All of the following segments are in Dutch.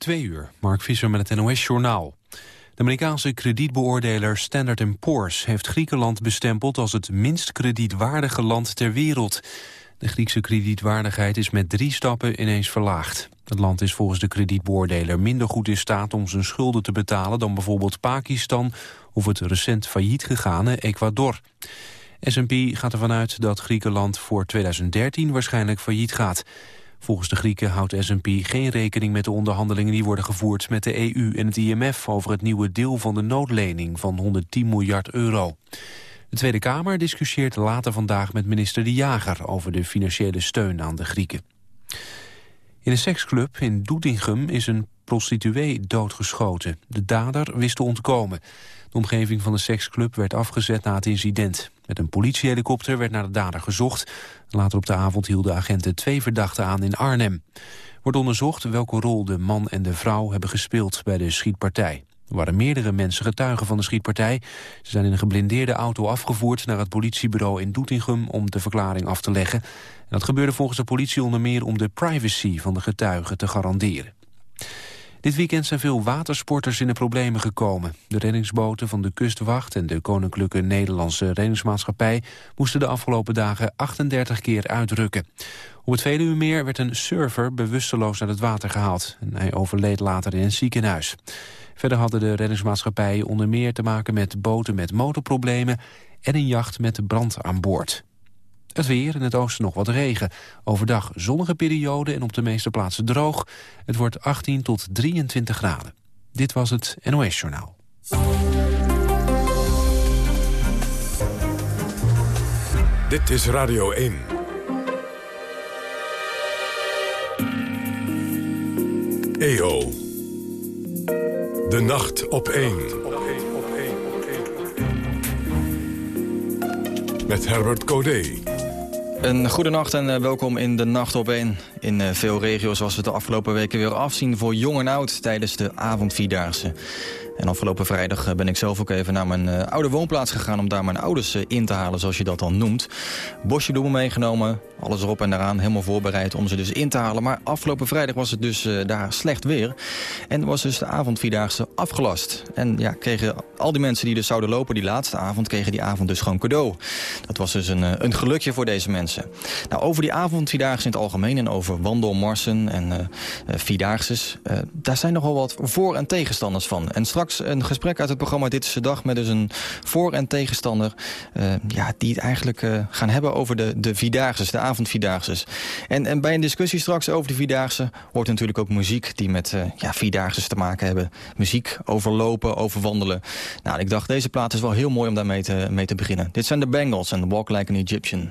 Twee uur, Mark Visser met het NOS-journaal. De Amerikaanse kredietbeoordeler Standard Poor's heeft Griekenland bestempeld als het minst kredietwaardige land ter wereld. De Griekse kredietwaardigheid is met drie stappen ineens verlaagd. Het land is volgens de kredietbeoordeler minder goed in staat om zijn schulden te betalen dan bijvoorbeeld Pakistan of het recent failliet gegane Ecuador. S&P gaat ervan uit dat Griekenland voor 2013 waarschijnlijk failliet gaat. Volgens de Grieken houdt S&P geen rekening met de onderhandelingen die worden gevoerd met de EU en het IMF over het nieuwe deel van de noodlening van 110 miljard euro. De Tweede Kamer discussieert later vandaag met minister De Jager over de financiële steun aan de Grieken. In een seksclub in Doetinchem is een prostituee doodgeschoten. De dader wist te ontkomen. De omgeving van de seksclub werd afgezet na het incident. Met een politiehelikopter werd naar de dader gezocht. Later op de avond hielden agenten twee verdachten aan in Arnhem. Wordt onderzocht welke rol de man en de vrouw hebben gespeeld bij de schietpartij. Er waren meerdere mensen getuigen van de schietpartij. Ze zijn in een geblindeerde auto afgevoerd naar het politiebureau in Doetinchem om de verklaring af te leggen. En dat gebeurde volgens de politie onder meer om de privacy van de getuigen te garanderen. Dit weekend zijn veel watersporters in de problemen gekomen. De reddingsboten van de Kustwacht en de Koninklijke Nederlandse Reddingsmaatschappij... moesten de afgelopen dagen 38 keer uitrukken. Op het Veluwemeer werd een surfer bewusteloos uit het water gehaald. En hij overleed later in een ziekenhuis. Verder hadden de reddingsmaatschappijen onder meer te maken met boten met motorproblemen... en een jacht met brand aan boord. Het weer, in het oosten nog wat regen. Overdag zonnige periode en op de meeste plaatsen droog. Het wordt 18 tot 23 graden. Dit was het NOS Journaal. Dit is Radio 1. EO. De nacht op 1. Met Herbert Codé. Een goede nacht en eh, welkom in de Nacht op 1. In eh, veel regio's was het de afgelopen weken weer afzien voor jong en oud tijdens de avondvierdaagse. En afgelopen vrijdag eh, ben ik zelf ook even naar mijn uh, oude woonplaats gegaan... om daar mijn ouders uh, in te halen, zoals je dat dan noemt. Bosje bloemen meegenomen, alles erop en eraan, helemaal voorbereid om ze dus in te halen. Maar afgelopen vrijdag was het dus daar slecht weer. En was dus de avondvierdaagse afgelast. En ja, kregen al die mensen die dus zouden lopen die laatste avond... kregen die avond dus gewoon cadeau. Dat was dus een, een gelukje voor deze mensen. Nou, over die avondvierdaagse in het algemeen... en over wandelmarsen en vierdaagses... daar zijn nogal wat voor- en tegenstanders van. En straks een gesprek uit het programma Dit is de Dag... met dus een voor- en tegenstander uh, ja, die het eigenlijk uh, gaan hebben over de, de Vierdaagses, de avondvierdaagses. En, en bij een discussie straks over de Vierdaagse hoort natuurlijk ook muziek... die met uh, ja, Vierdaagses te maken hebben. Muziek over lopen, over wandelen. Nou, ik dacht, deze plaat is wel heel mooi om daarmee te, mee te beginnen. Dit zijn de Bengals en Walk Like an Egyptian.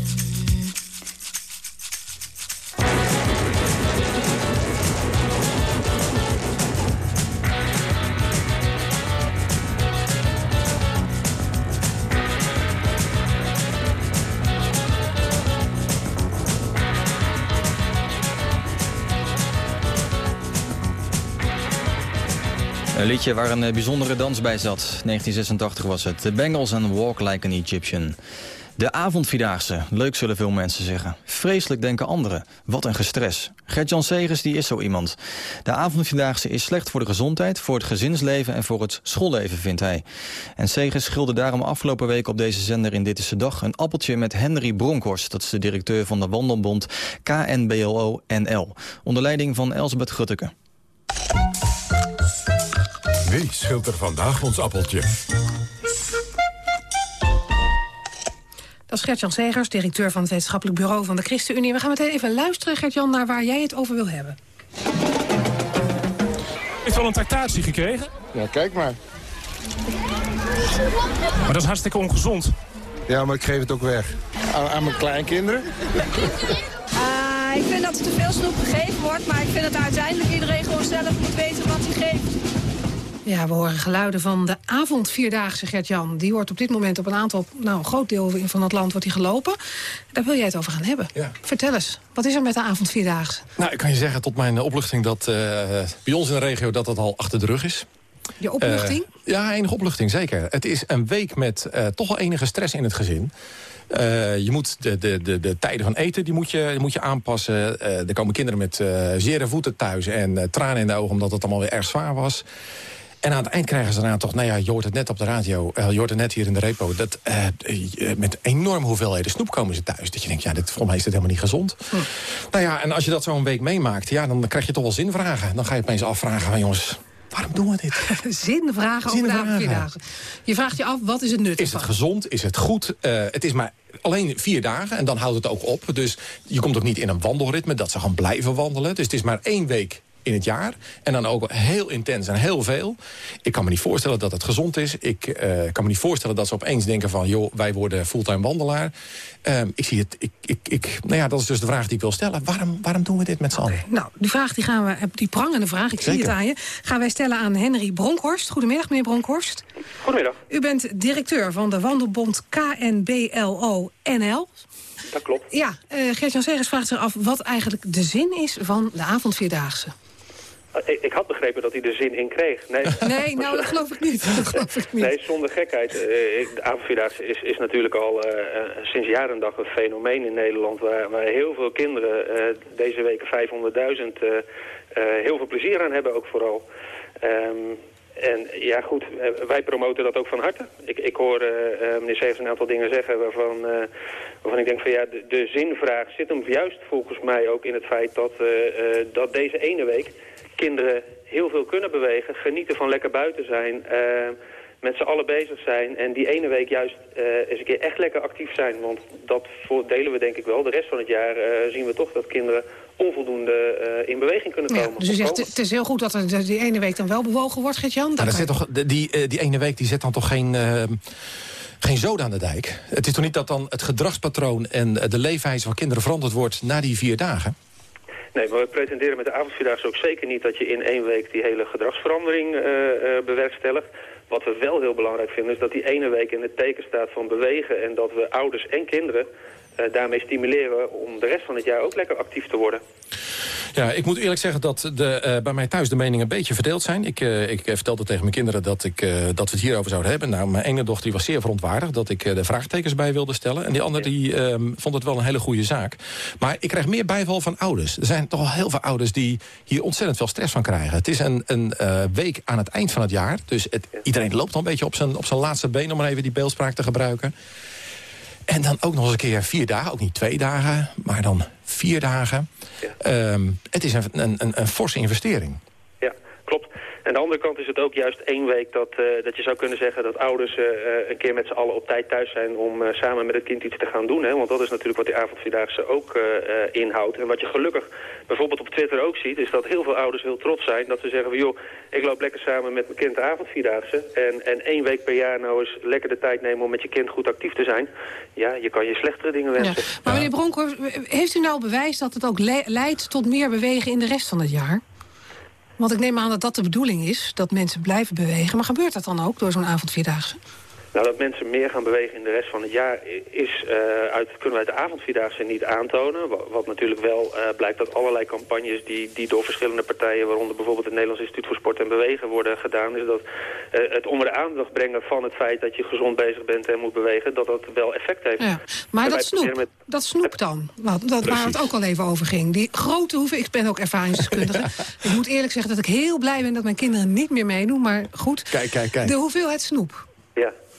Een liedje waar een eh, bijzondere dans bij zat. 1986 was het. The Bengals en Walk Like an Egyptian. De avondvierdaagse, leuk zullen veel mensen zeggen. Vreselijk denken anderen. Wat een gestres. Gert-Jan Segers die is zo iemand. De avondvierdaagse is slecht voor de gezondheid, voor het gezinsleven en voor het schoolleven, vindt hij. En Segers schilde daarom afgelopen week op deze zender in Dit is de Dag... een appeltje met Henry Bronkhorst, dat is de directeur van de wandelbond KNBLO-NL. Onder leiding van Elsbeth Gutteke. Wie schilt er vandaag ons appeltje? Dat is Gert-Jan Segers, directeur van het wetenschappelijk bureau van de ChristenUnie. We gaan meteen even luisteren, Gert-Jan, naar waar jij het over wil hebben. Heeft wel een tractatie gekregen? Ja, kijk maar. Maar dat is hartstikke ongezond. Ja, maar ik geef het ook weg. Aan, aan mijn kleinkinderen. Uh, ik vind dat er te veel snoep gegeven wordt, maar ik vind dat uiteindelijk iedereen gewoon zelf moet weten wat hij geeft. Ja, we horen geluiden van de avondvierdaagse Gert-Jan. Die wordt op dit moment op een aantal, nou een groot deel van het land wordt die gelopen. Daar wil jij het over gaan hebben. Ja. Vertel eens, wat is er met de avondvierdaagse? Nou, ik kan je zeggen tot mijn opluchting dat uh, bij ons in de regio dat dat al achter de rug is. Je opluchting? Uh, ja, enige opluchting, zeker. Het is een week met uh, toch wel enige stress in het gezin. Uh, je moet de, de, de, de, tijden van eten die moet je, die moet je aanpassen. Er komen kinderen met zere voeten thuis en tranen in de ogen... omdat het allemaal weer erg zwaar was. En aan het eind krijgen ze daarna toch... nou ja, je hoort het net op de radio, uh, je hoort het net hier in de repo... dat uh, met enorme hoeveelheden snoep komen ze thuis. Dat je denkt, ja, dit, volgens mij is dit helemaal niet gezond. Hm. Nou ja, en als je dat zo een week meemaakt... ja, dan krijg je toch wel zinvragen. Dan ga je opeens afvragen van, jongens... Waarom doen we dit? Zinvragen over de avondvierdaagse. Je vraagt je af, wat is het nut Is het gezond? Is het goed? Uh, het is maar alleen vier dagen en dan houdt het ook op. Dus je komt ook niet in een wandelritme dat ze gaan blijven wandelen. Dus het is maar één week in het jaar. En dan ook heel intens en heel veel. Ik kan me niet voorstellen dat het gezond is. Ik uh, kan me niet voorstellen dat ze opeens denken van... joh, wij worden fulltime wandelaar. Uh, ik zie het, ik, ik, ik, nou ja, dat is dus de vraag die ik wil stellen. Waarom, waarom doen we dit met z'n allen? Nou, die vraag die gaan we, die prangende vraag, ik zie het aan je... gaan wij stellen aan Henry Bronkhorst. Goedemiddag, meneer Bronkhorst. Goedemiddag. U bent directeur van de wandelbond KNBLO-NL. Dat klopt. Ja, uh, Gert-Jan Segers vraagt zich af wat eigenlijk de zin is van de avondvierdaagse. Ik, ik, had begrepen dat hij er zin in kreeg. Nee, nee nou dat geloof ik niet. Dat geloof ik niet. Nee, zonder gekheid. Uh, de avondvierdaagse is, is natuurlijk al uh, sinds jaren en dag een fenomeen in Nederland... waar, waar heel veel kinderen uh, deze week 500.000 heel veel plezier aan hebben ook vooral. Um, en ja goed, wij promoten dat ook van harte. Ik, ik hoor meneer Severs een aantal dingen zeggen waarvan, waarvan ik denk van ja, de, de zinvraag zit hem juist volgens mij ook in het feit dat, dat deze ene week kinderen heel veel kunnen bewegen, genieten van lekker buiten zijn, uh, met z'n allen bezig zijn en die ene week juist uh, eens een keer echt lekker actief zijn. Want dat delen we denk ik wel. De rest van het jaar uh, zien we toch dat kinderen onvoldoende in beweging kunnen komen. Ja, dus u zegt, het is heel goed dat er die ene week dan wel bewogen wordt, Gert-Jan? Maar dat toch, die, die ene week die zet dan toch geen geen zoden aan de dijk. Het is toch niet dat dan het gedragspatroon en de leefwijze van kinderen veranderd wordt na die vier dagen? Nee, maar we pretenderen met de avondvierdaagse ook zeker niet dat je in één week die hele gedragsverandering uh, bewerkstelligt. Wat we wel heel belangrijk vinden is dat die ene week in het teken staat van bewegen en dat we ouders en kinderen daarmee stimuleren om de rest van het jaar ook lekker actief te worden. Ja, ik moet eerlijk zeggen dat de, bij mij thuis de meningen een beetje verdeeld zijn. Ik, ik vertelde tegen mijn kinderen dat, ik, dat we het hierover zouden hebben. Nou, mijn ene dochter die was zeer verontwaardigd dat ik de vraagtekens bij wilde stellen. En die andere die, ehm, vond het wel een hele goede zaak. Maar ik krijg meer bijval van ouders. Er zijn toch al heel veel ouders die hier ontzettend veel stress van krijgen. Het is een, een week aan het eind van het jaar. Dus het, iedereen loopt al een beetje op zijn, op zijn laatste been... om maar even die beeldspraak te gebruiken. En dan ook nog eens een keer vier dagen. Ook niet twee dagen, maar dan vier dagen. Ehm, het is een, een, een, een forse investering. Aan de andere kant is het ook juist één week dat, uh, dat je zou kunnen zeggen dat ouders uh, een keer met z'n allen op tijd thuis zijn om uh, samen met het kind iets te gaan doen. Hè? Want dat is natuurlijk wat die avondvierdaagse ook inhoudt. En wat je gelukkig bijvoorbeeld op Twitter ook ziet, is dat heel veel ouders heel trots zijn. Dat ze zeggen van joh, ik loop lekker samen met mijn kind de avondvierdaagse. En, en één week per jaar nou eens lekker de tijd nemen om met je kind goed actief te zijn. Ja, je kan je slechtere dingen wensen. Ja. Maar meneer Bronkhorst, heeft u nou bewijs dat het ook le leidt tot meer bewegen in de rest van het jaar? Want ik neem aan dat dat de bedoeling is, dat mensen blijven bewegen. Maar gebeurt dat dan ook door zo'n avondvierdaagse? Nou, dat mensen meer gaan bewegen in de rest van het jaar is, uh, uit, kunnen wij de avondvierdaagse niet aantonen. Wat natuurlijk wel uh, blijkt dat allerlei campagnes die, die door verschillende partijen, waaronder bijvoorbeeld het Nederlands Instituut voor Sport en Bewegen worden gedaan, is dat uh, het onder de aandacht brengen van het feit dat je gezond bezig bent en moet bewegen, dat dat wel effect heeft. Ja, maar dat snoep, met... dat snoep dan, wat, dat waar het ook al even over ging. Die grote hoeven, ik ben ook ervaringsdeskundige. ik moet eerlijk zeggen dat ik heel blij ben dat mijn kinderen niet meer meedoen, maar goed. Kijk, kijk, kijk. De hoeveelheid snoep.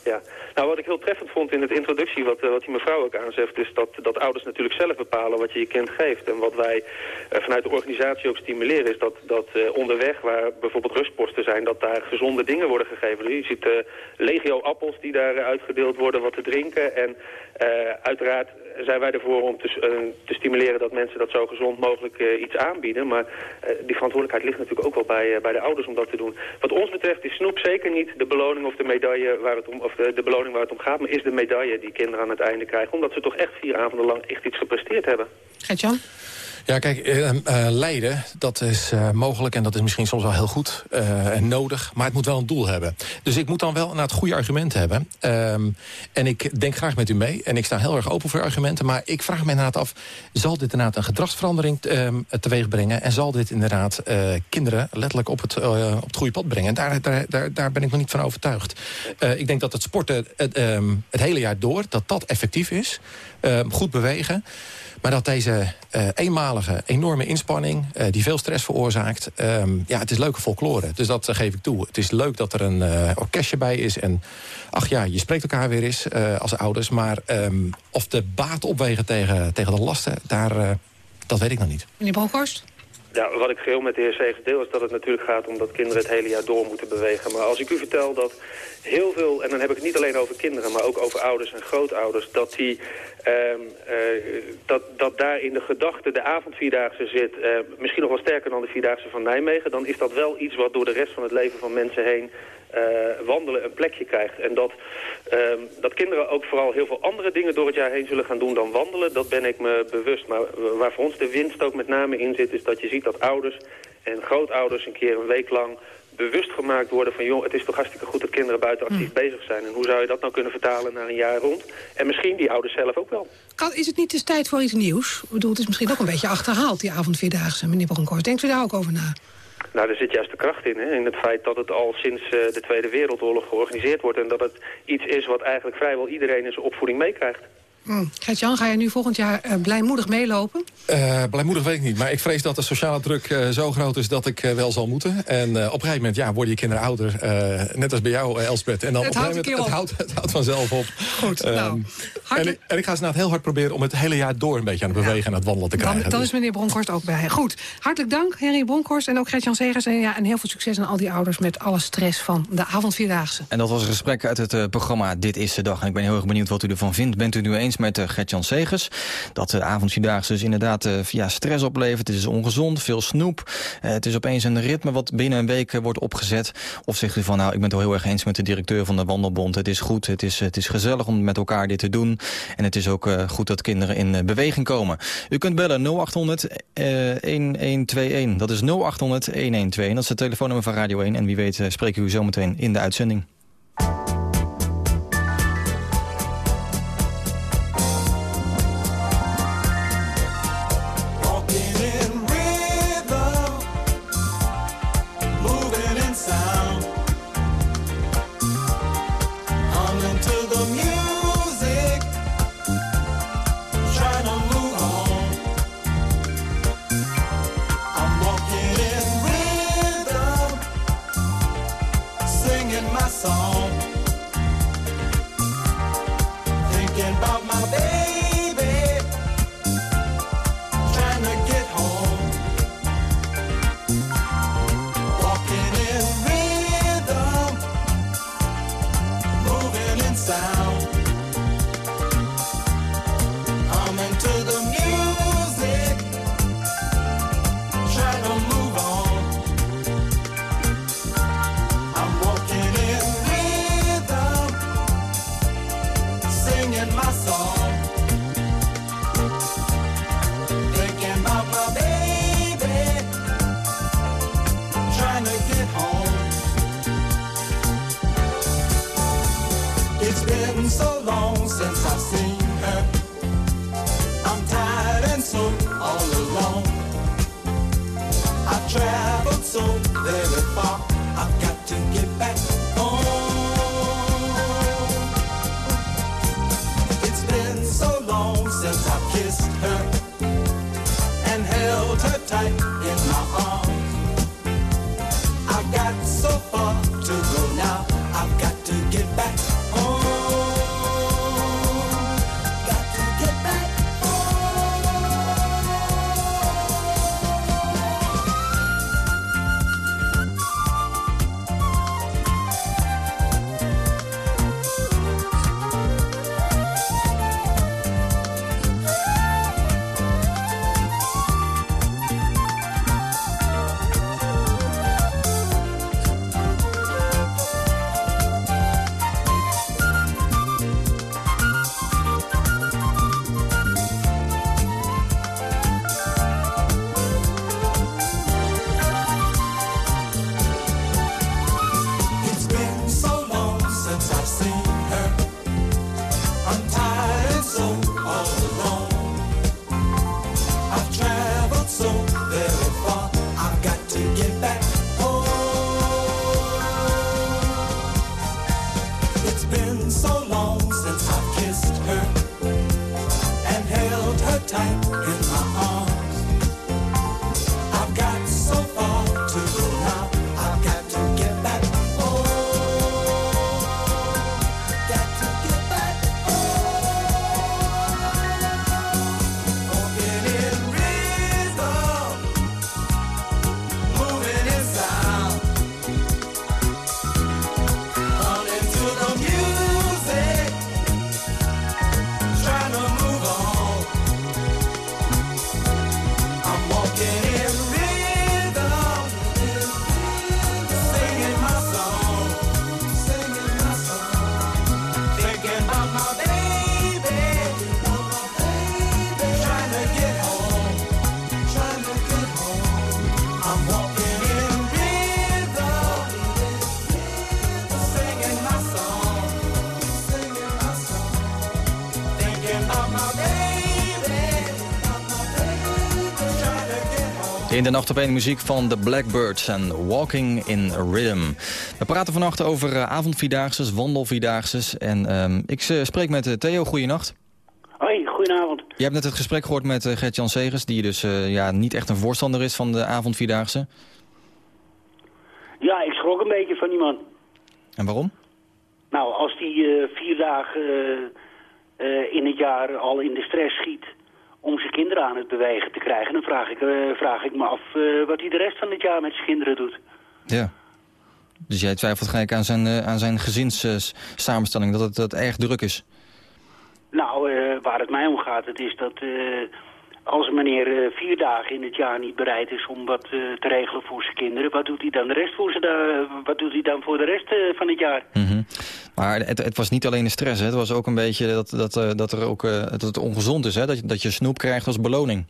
Ja, ja. Nou, wat ik heel treffend vond in het introductie, wat, uh, wat die mevrouw ook aanzegt, is dat, dat ouders natuurlijk zelf bepalen wat je je kind geeft. En wat wij uh, vanuit de organisatie ook stimuleren, is dat, dat uh, onderweg, waar bijvoorbeeld rustposten zijn, dat daar gezonde dingen worden gegeven. Je ziet legio appels die daar uitgedeeld worden, wat te drinken. En uiteraard zijn wij ervoor om te, stimuleren dat mensen dat zo gezond mogelijk iets aanbieden. Maar die verantwoordelijkheid ligt natuurlijk ook wel bij, bij de ouders om dat te doen. Wat ons betreft is snoep zeker niet de beloning of de medaille waar het om, of de, de waar het om gaat, maar is de medaille die kinderen aan het einde krijgen. Omdat ze toch echt vier avonden lang echt iets gepresteerd hebben. Gert-Jan? Ja, kijk, uh, lijden, dat is uh, mogelijk en dat is misschien soms wel heel goed en nodig. Maar het moet wel een doel hebben. Dus ik moet dan wel naar het goede argument hebben. Um, en ik denk graag met u mee. En ik sta heel erg open voor argumenten. Maar ik vraag me inderdaad af, zal dit inderdaad een gedragsverandering um, teweeg brengen? En zal dit inderdaad kinderen letterlijk op het, op het goede pad brengen? En daar, daar, daar, daar ben ik nog niet van overtuigd. ik denk dat het sporten het, um, het hele jaar door, dat dat effectief is. goed bewegen. Maar dat deze uh, eenmalige, enorme inspanning... Uh, die veel stress veroorzaakt... Um, ja, het is leuke folklore. Dus dat uh, geef ik toe. Het is leuk dat er een orkestje bij is. En ach ja, je spreekt elkaar weer eens als ouders. Maar um, of de baat opwegen tegen, tegen de lasten... Daar, dat weet ik nog niet. Meneer Bronkhorst? Ja, wat ik geheel met de heer Segers deel is dat het natuurlijk gaat om dat kinderen het hele jaar door moeten bewegen. Maar als ik u vertel dat heel veel, en dan heb ik het niet alleen over kinderen, maar ook over ouders en grootouders, dat, die, um, uh, dat, dat daar in de gedachte de avondvierdaagse zit, uh, misschien nog wel sterker dan de vierdaagse van Nijmegen, dan is dat wel iets wat door de rest van het leven van mensen heen uh, wandelen een plekje krijgt. En dat, uh, dat kinderen ook vooral heel veel andere dingen door het jaar heen zullen gaan doen dan wandelen, dat ben ik me bewust. Maar waar voor ons de winst ook met name in zit, is dat je ziet dat ouders en grootouders een keer een week lang bewust gemaakt worden van... joh, het is toch hartstikke goed dat kinderen buiten actief mm. bezig zijn. En hoe zou je dat nou kunnen vertalen naar een jaar rond? En misschien die ouders zelf ook wel. Kan, is het niet dus tijd voor iets nieuws? Ik bedoel, het is misschien ook een beetje achterhaald, die avondvierdaagse, meneer Bronkhorst. Denkt u daar ook over na? Nou, er zit juist de kracht in, hè? in het feit dat het al sinds uh, de Tweede Wereldoorlog georganiseerd wordt... en dat het iets is wat eigenlijk vrijwel iedereen in zijn opvoeding meekrijgt. Mm. Gert-Jan, ga jij nu volgend jaar uh, blijmoedig meelopen? Uh, blijmoedig weet ik niet, maar ik vrees dat de sociale druk uh, zo groot is dat ik wel zal moeten. En op een gegeven moment ja, worden je kinderen ouder, net als bij jou Elsbeth. En dan het, op moment, het, houdt, het houdt vanzelf op. Goed, um, nou, en, ik, en ik ga inderdaad heel hard proberen om het hele jaar door een beetje aan het bewegen ja. en aan het wandelen te krijgen. Dan, dan dus. is meneer Bronkhorst ook bij. Goed, hartelijk dank Henry Bronkhorst en ook Gert-Jan Segers. En, ja, en heel veel succes aan al die ouders met alle stress van de avondvierdaagse. En dat was een gesprek uit het programma Dit is de Dag. En ik ben heel erg benieuwd wat u ervan vindt. Bent u nu eens met Gert-Jan Segers. Dat de avondvierdaagse dus inderdaad uh, via stress oplevert. Het is ongezond, veel snoep. Het is opeens een ritme wat binnen een week wordt opgezet. Of zegt u van, nou, ik ben het wel heel erg eens met de directeur van de Wandelbond. Het is goed, het is, het is gezellig om met elkaar dit te doen. En het is ook goed dat kinderen in beweging komen. U kunt bellen 0800 1121. Dat is 0800 1121. Dat is het telefoonnummer van Radio 1. En wie weet spreken u zometeen in de uitzending. In de nacht op één muziek van The Blackbirds en Walking in Rhythm. We praten vannacht over uh, avondvierdaagses, wandelvierdaagses. En ehm, ik uh, spreek met uh, Theo. Goeienacht. Hoi, goedenavond. Je hebt net het gesprek gehoord met uh, Gert-Jan Segers... die dus ja, niet echt een voorstander is van de avondvierdaagse. Ja, ik schrok een beetje van die man. En waarom? Nou, als die vier dagen in het jaar al in de stress schiet om zijn kinderen aan het bewegen te krijgen... dan vraag ik, uh, vraag ik me af uh, wat hij de rest van het jaar met zijn kinderen doet. Ja. Dus jij twijfelt gelijk aan zijn, uh, aan zijn gezinssamenstelling, dat het dat erg druk is? Nou, waar het mij om gaat, het is dat als een meneer vier dagen in het jaar niet bereid is om wat te regelen voor zijn kinderen... wat doet hij dan, de rest voor zijn, wat doet hij dan voor de rest van het jaar? Mm -hmm. Maar het, het, was niet alleen de stress, hè? het was ook een beetje dat, dat, dat, er ook, dat het ongezond is, hè? Dat, je, dat je snoep krijgt als beloning.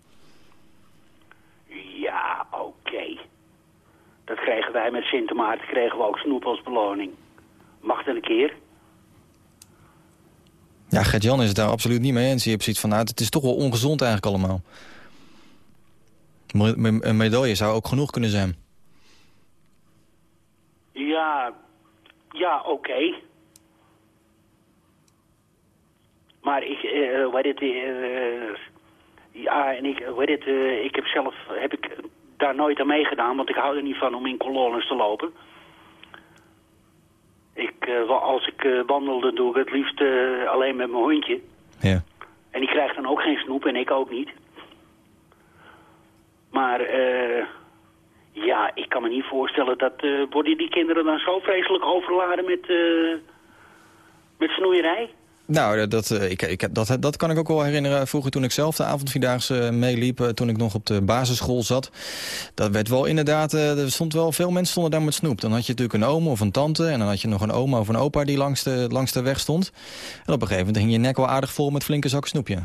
Ja, oké. Okay. Dat kregen wij met Sint Maarten, kregen we ook snoep als beloning. Mag dat een keer? Ja, Gert-Jan is het daar absoluut niet mee eens. Je hebt zoiets van, nou, het is toch wel ongezond eigenlijk allemaal. Een medaille zou ook genoeg kunnen zijn. Ja, ja, oké. Okay. Maar ik, uh, weet het, uh, ja, en ik, weet het, ik heb zelf, heb ik daar nooit aan meegedaan, want ik hou er niet van om in kolonnes te lopen. Ik, als ik wandel, dan doe ik het liefst alleen met mijn hondje. Ja. En die krijgt dan ook geen snoep en ik ook niet. Maar, ja, ik kan me niet voorstellen dat, worden die kinderen dan zo vreselijk overladen met, met snoeierij? Nou, dat, ik, ik, dat, dat kan ik ook wel herinneren. Vroeger toen ik zelf de avondvierdaagse meeliep, toen ik nog op de basisschool zat. Dat werd wel inderdaad, er stond wel, veel mensen stonden daar met snoep. Dan had je natuurlijk een oom of een tante en dan had je nog een oma of een opa die langs de, langs de weg stond. En op een gegeven moment hing je nek wel aardig vol met flinke zakken snoepje.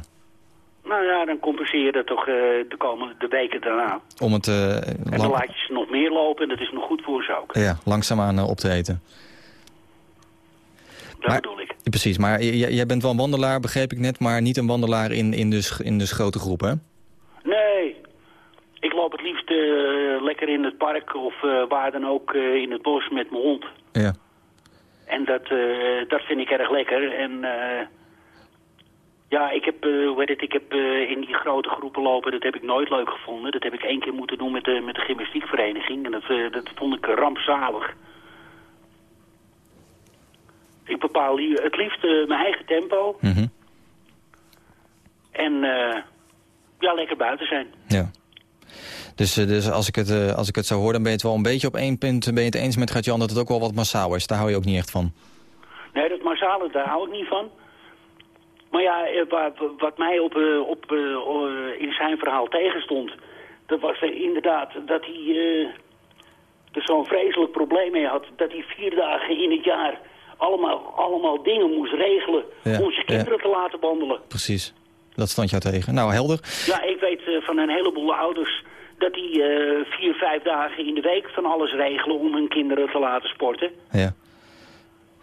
Nou ja, dan compenseer je dat toch uh, de komende de weken daarna. Om het, uh, en dan laat je ze nog meer lopen en dat is nog goed voor ze ook. Ja, langzaamaan uh, op te eten. Dat maar, bedoel ik. Precies, maar jij bent wel een wandelaar, begreep ik net, maar niet een wandelaar in, in, dus, in dus grote groepen, hè? Nee, ik loop het liefst uh, lekker in het park of uh, waar dan ook uh, in het bos met mijn hond. Ja. En dat, dat vind ik erg lekker. En Ja, ik heb, eh, hoe heet het, ik heb eh, in die grote groepen lopen, dat heb ik nooit leuk gevonden. Dat heb ik één keer moeten doen met de, met de gymnastiekvereniging. En dat, eh, dat vond ik rampzalig. Ik bepaal li- het liefst eh, mijn eigen tempo. Mhm. En eh, ja, lekker buiten zijn. Ja. Dus, eh, dus als, ik het, als ik het zo hoor, dan ben je het wel een beetje op één punt ben je het eens met Gert-Jan dat het ook wel wat massaal is. Daar hou je ook niet echt van. Nee, dat massale, daar hou ik niet van. Maar ja, wa- wa- wat mij op, op, in zijn verhaal tegenstond... dat was er inderdaad dat hij eh, er zo'n vreselijk probleem mee had... dat hij vier dagen in het jaar allemaal, allemaal dingen moest regelen... Ja, om zijn ja. kinderen te laten wandelen. Precies. Dat stond jou tegen. Nou, helder. Ja, ik weet eh, van een heleboel ouders... dat die eh, vier, vijf dagen in de week van alles regelen... om hun kinderen te laten sporten. Ja.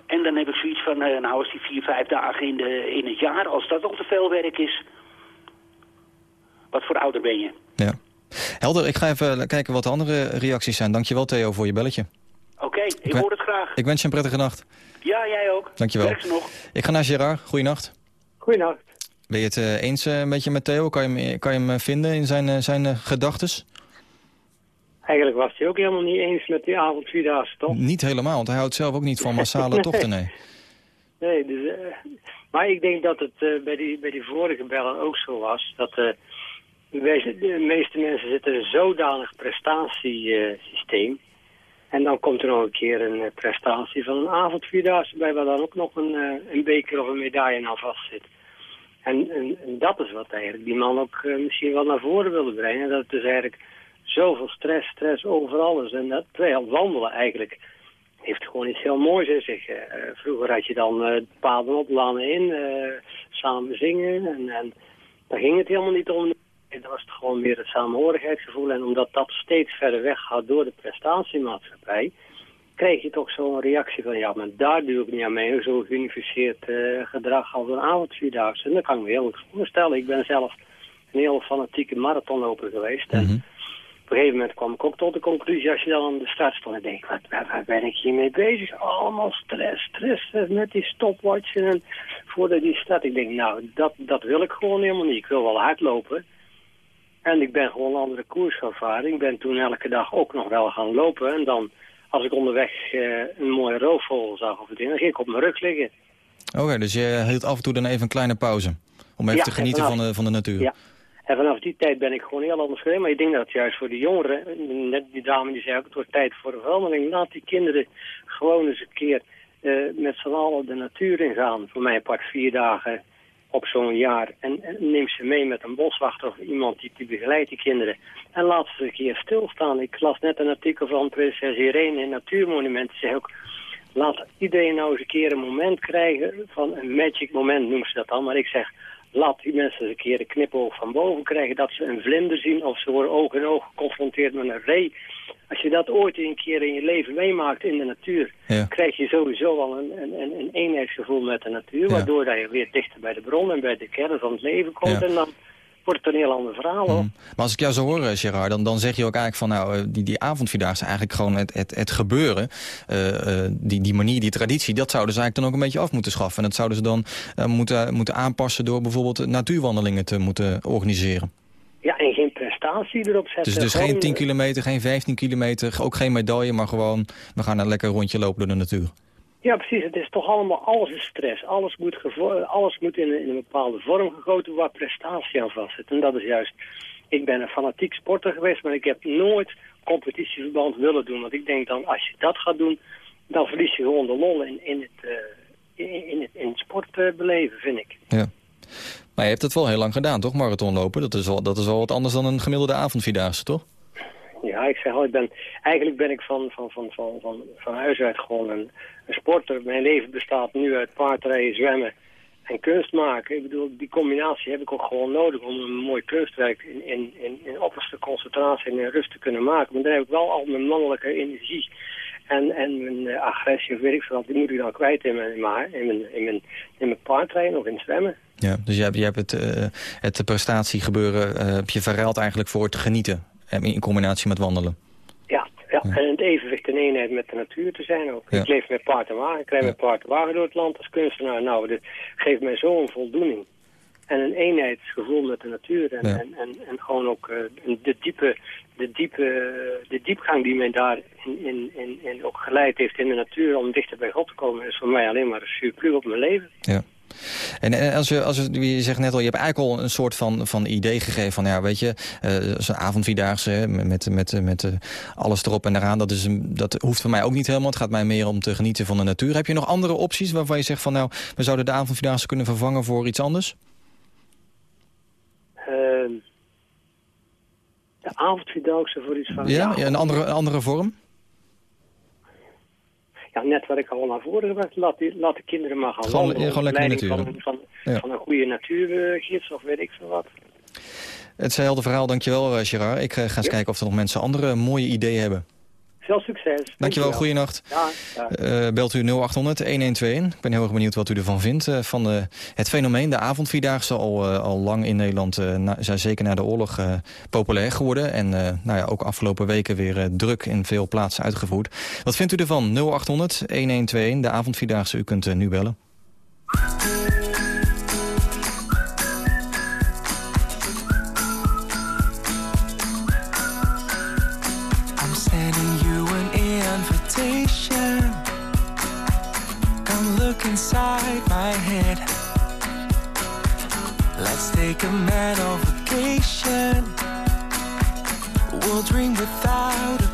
En dan heb ik zoiets van, eh, nou als die vier, vijf dagen in, de, in het jaar, als dat al te veel werk is, wat voor ouder ben je? ja. Helder, ik ga even kijken wat de andere reacties zijn. Dankjewel Theo voor je belletje. Oké, ik ben- hoor het graag. Ik wens je een prettige nacht. Ja, jij ook. Dankjewel. Nog. Ik ga naar Gerard. Goeienacht. Goeienacht. Ben je het eh, eens eh, een beetje met Theo? Kan je hem, kan je hem eh, vinden in zijn, eh, zijn eh, gedachtes? Eigenlijk was hij ook helemaal niet eens met die avondvierdaagse, toch? Niet helemaal, want hij houdt zelf ook niet van massale Nee. tochten, nee. Nee, dus, eh, maar ik denk dat het eh, bij, die, bij die vorige bellen ook zo was. Dat eh, de meeste mensen zitten in een zodanig prestatiesysteem. En dan komt er nog een keer een eh, prestatie van een avondvierdaagse bij... waar dan ook nog een, eh, een beker of een medaille aan vast zit. En, en, dat is wat eigenlijk die man ook eh, misschien wel naar voren wilde brengen. Dat het dus eigenlijk zoveel stress, stress over alles. En dat terwijl wandelen eigenlijk heeft gewoon iets heel moois in zich. Vroeger had je dan eh paden op, lanen in, samen zingen. En, en daar ging het helemaal niet om. Dat was het gewoon meer het samenhorigheidsgevoel. En omdat dat steeds verder weg gaat door de prestatiemaatschappij... krijg je toch zo'n reactie van... ja, maar daar doe ik niet aan mee. Zo'n geunificeerd eh, gedrag als een avondvierdaagse. En dat kan ik me heel goed voorstellen. Ik ben zelf een heel fanatieke marathonloper geweest. En op een gegeven moment kwam ik ook tot de conclusie, als je dan aan de start stond, en denk ik, wat, waar, waar ben ik hiermee bezig? Allemaal stress, stress, stress met die stopwatchen en voordat die start. Ik denk, nou, dat, dat wil ik gewoon helemaal niet. Ik wil wel hardlopen. En ik ben gewoon een andere koers gaan varen. Ik ben toen elke dag ook nog wel gaan lopen. En dan, als ik onderweg eh, een mooie roofvogel zag of het ding, dan ging ik op mijn rug liggen. Oké, dus je hield af en toe dan even een kleine pauze. Om even Ja, te genieten en van de, van de natuur. Ja. En vanaf die tijd ben ik gewoon heel anders geworden. Maar ik denk dat het juist voor de jongeren, net die dame die zei ook, het wordt tijd voor een verandering. Laat die kinderen gewoon eens een keer eh, met z'n allen de natuur ingaan. Voor mij part vier dagen op zo'n jaar. En, en neem ze mee met een boswachter of iemand die, die begeleidt die kinderen. En laat ze een keer stilstaan. Ik las net een artikel van prinses Irene in Natuurmonumenten. Ze zei ook, laat iedereen nou eens een keer een moment krijgen van een magic moment noemen ze dat dan. Maar ik zeg, laat die mensen eens een keer een knipoog van boven krijgen dat ze een vlinder zien of ze worden oog in oog geconfronteerd met een ree. Als je dat ooit een keer in je leven meemaakt in de natuur, Ja. krijg je sowieso al een, een, een, een eenheidsgevoel met de natuur, Ja. waardoor dat je weer dichter bij de bron en bij de kern van het leven komt. Ja. En dan wordt het een heel ander verhaal hoor. Maar als ik jou zo hoor, eh, Gerard, dan, dan zeg je ook eigenlijk van... nou, eh, die, die avondvierdaagse eigenlijk gewoon het, het, het gebeuren... eh, die, die manier, die traditie, dat zouden ze eigenlijk dan ook een beetje af moeten schaffen. En dat zouden ze dan moeten, moeten aanpassen... door bijvoorbeeld natuurwandelingen te moeten organiseren. Ja, en geen prestatie erop zetten. Dus, dus Gewoon, geen 10 eh, kilometer, geen 15 kilometer, ook geen medaille... maar gewoon, we gaan een lekker rondje lopen door de natuur. Ja, precies. Het is toch allemaal, alles is stress. Alles moet, alles moet in, een, in een bepaalde vorm gegoten waar prestatie aan vast zit. En dat is juist, ik ben een fanatiek sporter geweest, maar ik heb nooit competitieverband willen doen. Want ik denk dan, als je dat gaat doen, dan verlies je gewoon de lol in, in het, eh, in, in het, in het sportbeleven, vind ik. Ja. Maar je hebt het wel heel lang gedaan, toch, marathonlopen? Dat is wel, dat is wel wat anders dan een gemiddelde avondvierdaagse, toch? Ja, ik zeg al, ik ben, eigenlijk ben ik van, van, van, van, van, van huis uit gewoon een, een sporter. Mijn leven bestaat nu uit paardrijden, zwemmen en kunst maken. Ik bedoel, die combinatie heb ik ook gewoon nodig om een mooi kunstwerk in, in, in, in opperste concentratie en rust te kunnen maken. Maar dan heb ik wel al mijn mannelijke energie en, en mijn eh, agressie of weet ik veel, die moet ik dan kwijt in mijn, in mijn, in mijn, in mijn, paardrijden of in het zwemmen. Ja, dus je hebt, je hebt het, eh, het prestatiegebeuren eh, heb je verruild eigenlijk voor te genieten. In combinatie met wandelen. En het evenwicht en eenheid met de natuur te zijn ook. Ik leef met paard en wagen, ik rijd met paard en wagen door het land als kunstenaar. Nou, dat geeft mij zo'n voldoening. en een eenheidsgevoel met de natuur. En, en, en, en gewoon ook eh, de, diepe, de, diepe, de diepgang die mij daar in, in, in, in ook geleid heeft in de natuur om dichter bij God te komen, is voor mij alleen maar een surplus op mijn leven. Ja. En, en als je, als je, je zegt net al, je hebt eigenlijk al een soort van, van idee gegeven van, ja, weet je, eh, zo'n avondvierdaagse met, met, met, met eh, alles erop en eraan, dat, is een, dat hoeft voor mij ook niet helemaal. Het gaat mij meer om te genieten van de natuur. Heb je nog andere opties waarvan je zegt van, nou, we zouden de avondvierdaagse kunnen vervangen voor iets anders? Ehm, de avondvierdaagse voor iets van... Ja, ja, een, andere, een andere vorm? Ja, net wat ik al naar voren gebracht. Laat, die- laat de kinderen maar gaan Gewoon- wandelen. gewoon lekker in de leiding natuur, Van, van, Ja. van een goede natuurgids of weet ik veel wat. Het is een helder verhaal, dankjewel eh, Gerard. Ik eh, ga eens kijken of er nog mensen andere mooie ideeën hebben. Veel succes. Dankjewel, goeienacht. Ja, ja. Eh, belt u 0800 1121. Ik ben heel erg benieuwd wat u ervan vindt. eh, van eh, het fenomeen, de avondvierdaagse, al, al lang in Nederland, na, zijn zeker na de oorlog populair geworden. En nou ja, ook afgelopen weken weer druk in veel plaatsen uitgevoerd. Wat vindt u ervan? 0800 1121, de avondvierdaagse. U kunt nu bellen. Take a man on vacation. We'll dream without a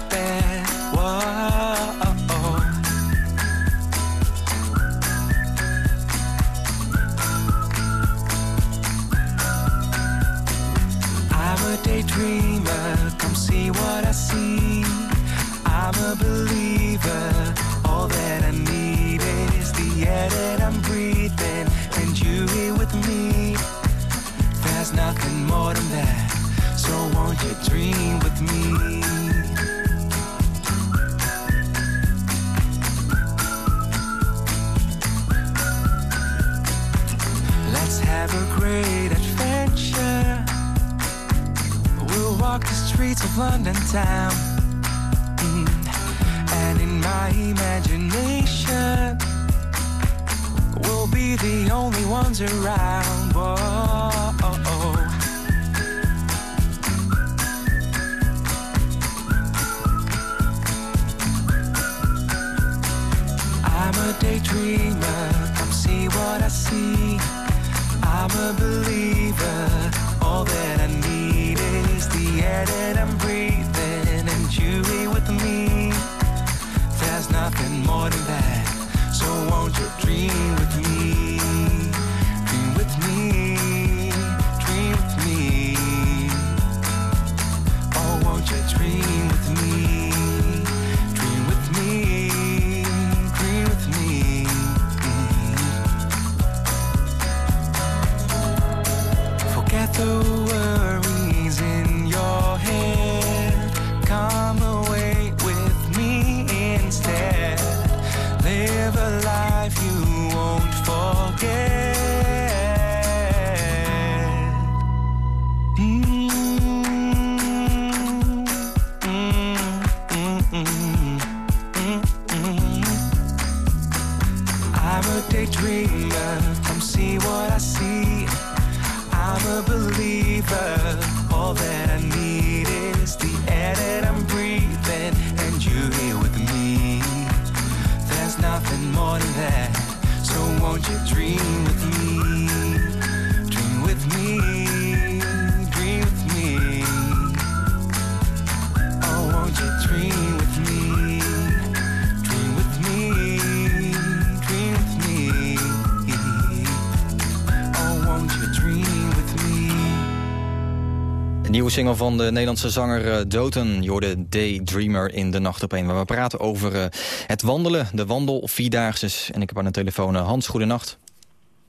single van de Nederlandse zanger eh, Doten. Je hoorde Daydreamer in de nacht op een. Waar we praten over eh, het wandelen, de wandelvierdaagses. En ik heb aan de telefoon eh, Hans, goedenacht.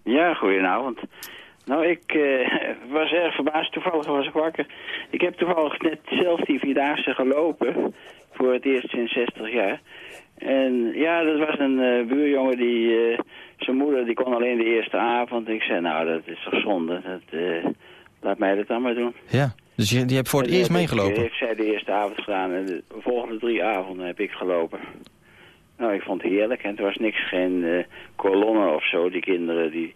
Ja, goedenavond. Nou, ik was erg verbaasd. Toevallig was ik wakker. Ik heb toevallig net zelf die Vierdaagse gelopen. Voor het eerst sinds 60 jaar. En ja, dat was een buurjongen die... zijn moeder die kon alleen de eerste avond. Ik zei, nou, dat is toch zonde. Dat, laat mij dat dan maar doen. Ja, dus je, die hebt voor het En, eerst eh, meegelopen. Ik, heeft zij de eerste avond gedaan en de volgende drie avonden heb ik gelopen. Nou, ik vond het heerlijk en er was niks, geen eh kolonne of zo. Die kinderen die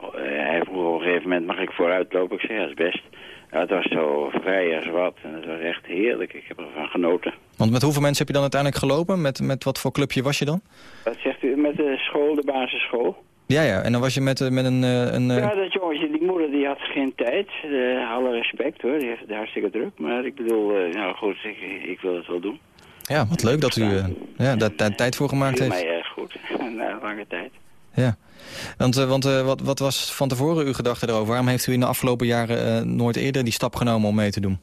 eh, hij vroeg op een gegeven moment, mag ik vooruit lopen? Ik zei, ja, dat is best. Ja, het was zo vrij als wat en het was echt heerlijk. Ik heb ervan genoten. Want met hoeveel mensen heb je dan uiteindelijk gelopen? Met, met wat voor clubje was je dan? Wat zegt u met de school, de basisschool? Ja, ja. En dan was je met, eh, met een... eh, een eh, Ja, dat jongetje, die moeder, die had geen tijd. Alle respect hoor, die heeft het hartstikke druk. Maar ik bedoel, nou goed, ik, ik wil het wel doen. ja, wat leuk dat u eh, ja, daar daar tijd voor gemaakt heeft. mij erg goed, na lange tijd. Ja. Want, want wat, wat was van tevoren uw gedachte erover? Waarom heeft u in de afgelopen jaren nooit eerder die stap genomen om mee te doen?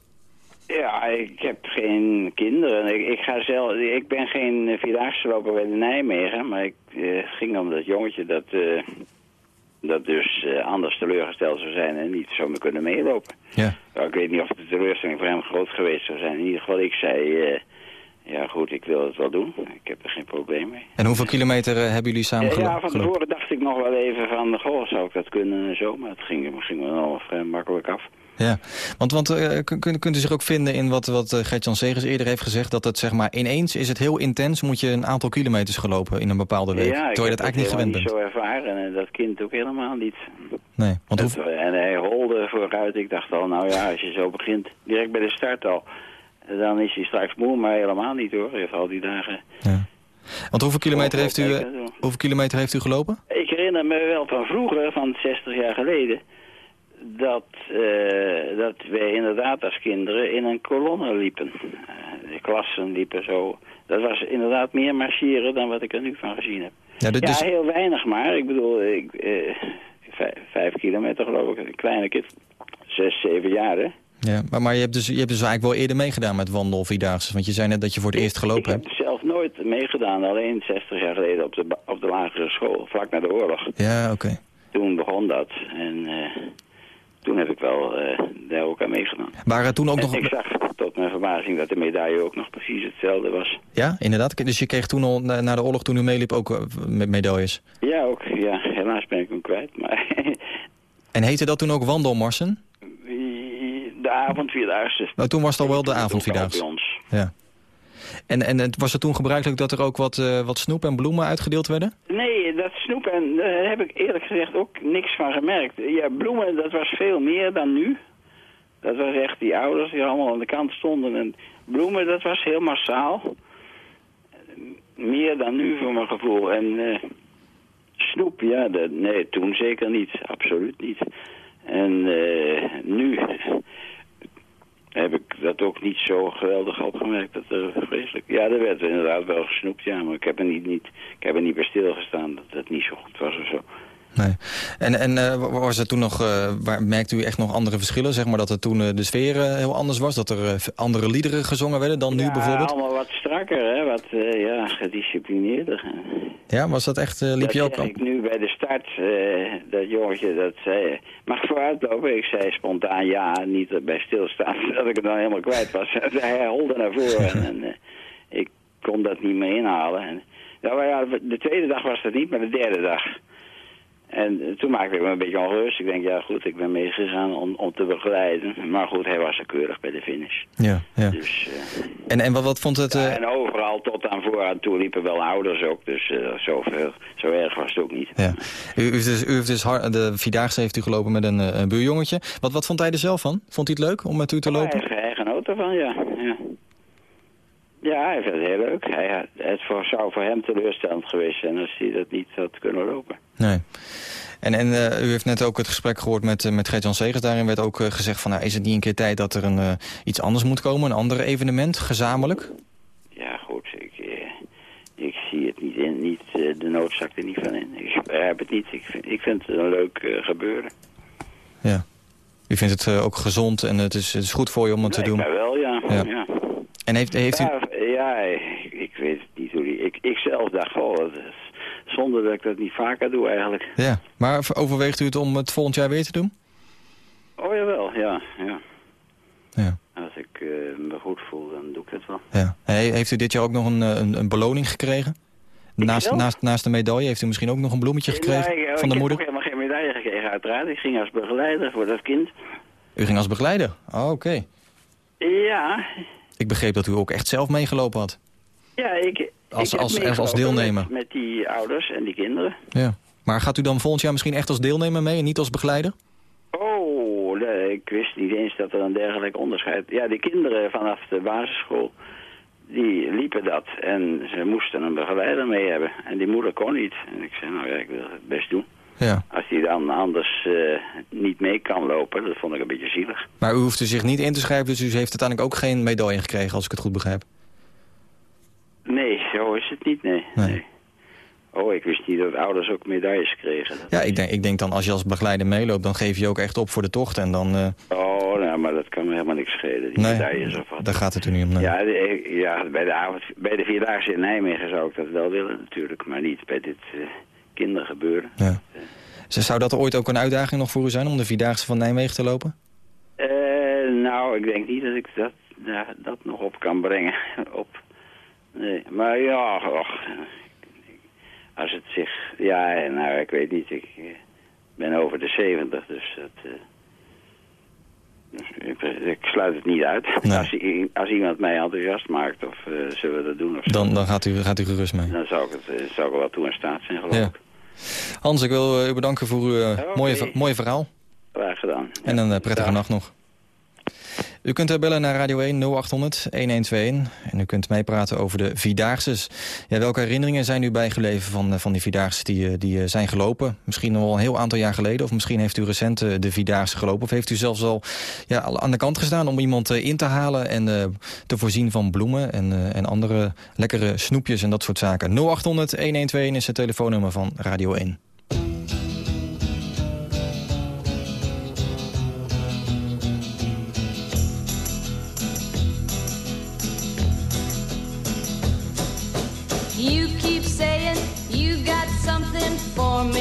Ja, ik heb geen kinderen. Ik, ik, ga zelf, ik ben geen vierdaagse loper bij de Nijmegen, maar ik eh, ging om dat jongetje dat, eh, dat dus eh, anders teleurgesteld zou zijn en niet zou kunnen meelopen. Ja. Nou, ik weet niet of de teleurstelling voor hem groot geweest zou zijn. In ieder geval, ik zei, ja goed, ik wil het wel doen. Ik heb er geen probleem mee. En hoeveel kilometer hebben jullie samen Ja, gelo- ja, van gelopen? tevoren dacht ik nog wel even van, goh, zou ik dat kunnen en zo. Maar het ging, ging me wel vrij makkelijk af. Ja, want, want eh, kun- kunt, kunt u zich ook vinden in wat, wat eh, Gert-Jan Segers eerder heeft gezegd... dat het zeg maar ineens is het heel intens, moet je een aantal kilometers gelopen in een bepaalde week. Ja, ik terwijl je heb dat eigenlijk niet gewend bent. niet zo ervaren en dat kind ook helemaal niet. Nee, want Het- En hij holde vooruit. Ik dacht al, nou ja, als je zo begint, direct bij de start al... dan is hij straks moe, maar helemaal niet hoor. Hij heeft al die dagen... Want hoeveel kilometer, heeft u, eh, hoeveel kilometer heeft u gelopen? Ik herinner me wel van vroeger, van 60 jaar geleden... dat, eh, dat wij inderdaad als kinderen in een kolonne liepen. Eh, de klassen liepen zo. Dat was inderdaad meer marcheren dan wat ik er nu van gezien heb. Ja, Ja, heel weinig maar. Ik bedoel, ik, eh, vijf, vijf kilometer geloof ik. Een kleine kind. Zes, zeven jaar, hè. Ja, maar, maar je, hebt dus, je hebt dus eigenlijk wel eerder meegedaan met wandel of vierdaagse. Want je zei net dat je voor het eerst gelopen Ik hebt. heb zelf nooit meegedaan. Alleen 60 jaar geleden op de, op de lagere school. Vlak na de oorlog. Ja, oké. Toen begon dat. En toen heb ik wel eh, daar ook aan meegedaan. Waren toen ook En nog... ik zag tot mijn verbazing dat de medaille ook nog precies hetzelfde was. Ja, inderdaad. Dus je kreeg toen al na, na de oorlog, toen u meeliep, ook eh, met medailles. Ja, ook. Ja, helaas ben ik hem kwijt. Maar En heette dat toen ook wandelmarsen? de avondvierdaagse. Nou, toen was het al wel de avondvierdaagse. bij ons. Ja. En, en was het toen gebruikelijk dat er ook wat, eh, wat snoep en bloemen uitgedeeld werden? Nee, dat snoep, en daar heb ik eerlijk gezegd ook niks van gemerkt. Ja, bloemen, dat was veel meer dan nu. Dat was echt die ouders die allemaal aan de kant stonden. En bloemen, dat was heel massaal. Meer dan nu voor mijn gevoel. En eh, snoep, ja, nee, toen zeker niet. Absoluut niet. En eh, nu heb ik dat ook niet zo geweldig opgemerkt. Dat er vreselijk... Ja, er werd inderdaad wel gesnoept, ja. Maar ik heb er niet, niet, ik heb er niet bij stilgestaan dat het niet zo goed was of zo. Nee. En, en eh, wa- was er toen nog, eh, waar, merkte u echt nog andere verschillen? Zeg maar dat er toen eh, de sfeer heel anders was? Dat er andere liederen gezongen werden dan nu ja, bijvoorbeeld? allemaal wat strakker, hè. Wat, ja, gedisciplineerder. Ja, was dat echt, liep dat je ook al? ik nu bij de start, dat jongetje dat zei, mag vooruitlopen? Ik zei spontaan ja, niet erbij stilstaan, dat ik het dan helemaal kwijt was. Hij holde naar voren en, ik kon dat niet meer inhalen. En, nou ja, de tweede dag was dat niet, maar de derde dag. En toen maakte ik me een beetje ongerust. Ik denk, ja goed, ik ben meegegaan om, om te begeleiden. Maar goed, hij was er keurig bij de finish. Ja, ja. Dus, eh, En, en wat, wat vond het... eh, en overal tot aan vooraan toe liepen wel ouders ook. Dus eh, zoveel, zo erg was het ook niet. ja. u, u heeft dus, u heeft dus har- de Vierdaagse heeft u gelopen met een, een buurjongetje. Wat, wat vond hij er zelf van? Vond hij het leuk om met u te lopen? Hij, hij genoot ervan, ja. ja. Ja, hij vindt het heel leuk. Hij, het voor, zou voor hem teleurstellend geweest zijn als hij dat niet had kunnen lopen. Nee. En, en eh, u heeft net ook het gesprek gehoord met, eh, met Gert-Jan Segers. Daarin werd ook eh, gezegd van, nou, is het niet een keer tijd dat er een, iets anders moet komen? Een ander evenement, gezamenlijk? Ja, goed, ik, ik zie het niet in, niet, de noodzaak er niet van in. Ik begrijp het niet. Ik vind, ik vind het een leuk gebeuren. Ja. U vindt het ook gezond en het is, het is goed voor je om het te doen? Mij wel, ja. Ja. ja. En heeft, heeft u... Ja, ja, ik, ik weet het niet hoe die... Ik, ik zelf dacht, oh, dat is zonde dat ik dat niet vaker doe eigenlijk. Ja, maar overweegt u het om het volgend jaar weer te doen? Oh, jawel, ja, ja. Ja. Als ik eh, me goed voel, dan doe ik het wel. Ja. He- heeft u dit jaar ook nog een, eh, een, een beloning gekregen? Naast, naast, naast de medaille heeft u misschien ook nog een bloemetje gekregen Ja, ik, van de ik moeder? heb ook helemaal geen medaille gekregen, uiteraard. Ik ging als begeleider voor dat kind. U ging als begeleider? Oh, oké. Ja, Ik begreep dat u ook echt zelf meegelopen had. ja ik... Als- als- als meegelopen deelnemer. Met, die ouders en die kinderen. Ja. Maar gaat u dan volgend jaar misschien echt als deelnemer mee en niet als begeleider? Oh, ik wist niet eens dat er een dergelijk onderscheid... Ja, die kinderen vanaf de basisschool, die liepen dat. En ze moesten een begeleider mee hebben. En die moeder kon niet. En ik zei, nou ja, ik wil het best doen. Ja. Als die dan anders eh, niet mee kan lopen, dat vond ik een beetje zielig. Maar u hoeft er zich niet in te schrijven, dus u heeft uiteindelijk ook geen medaille gekregen, als ik het goed begrijp. Nee, zo is het niet, nee. nee. Oh, ik wist niet dat ouders ook medailles kregen. Ja, ik denk, ik denk dan als je als begeleider meeloopt, dan geef je ook echt op voor de tocht. En dan, eh, Oh, nou, maar dat kan me helemaal niks schelen, die Nee, medailles of wat. daar gaat het er nu om. nee. Ja, de- ja bij, de avond, bij de Vierdaagse in Nijmegen zou ik dat wel willen natuurlijk, maar niet bij dit eh, kindergebeuren. Ja. Zou dat ooit ook een uitdaging nog voor u zijn om de Vierdaagse van Nijmegen te lopen? Eh, nou, ik denk niet dat ik dat, dat nog op kan brengen. op. Nee, maar ja, och, als het zich... Ja, nou, ik weet niet. Ik eh, ben over de 70, dus dat... eh, ik, ik sluit het niet uit. Als, als iemand mij enthousiast maakt of eh, zullen we dat doen of zo, Dan, dan gaat, u, gaat u gerust mee. dan zou ik, het, zou ik er wel toe in staat zijn, geloof Ja. ik. Hans, ik wil u bedanken voor uw mooie, mooie verhaal. Graag gedaan. En een prettige nacht nog. U kunt bellen naar Radio 1 0800 1121 en u kunt meepraten over de Vierdaagses. Ja, welke herinneringen zijn u bijgeleven van, eh, van die Vierdaagse die, eh, die eh, zijn gelopen? Misschien al een heel aantal jaar geleden of misschien heeft u recent de Vierdaagse gelopen... of heeft u zelfs al ja, aan de kant gestaan om iemand in te halen... en te voorzien van bloemen en, en andere lekkere snoepjes en dat soort zaken. 0800 1121 is het telefoonnummer van Radio 1.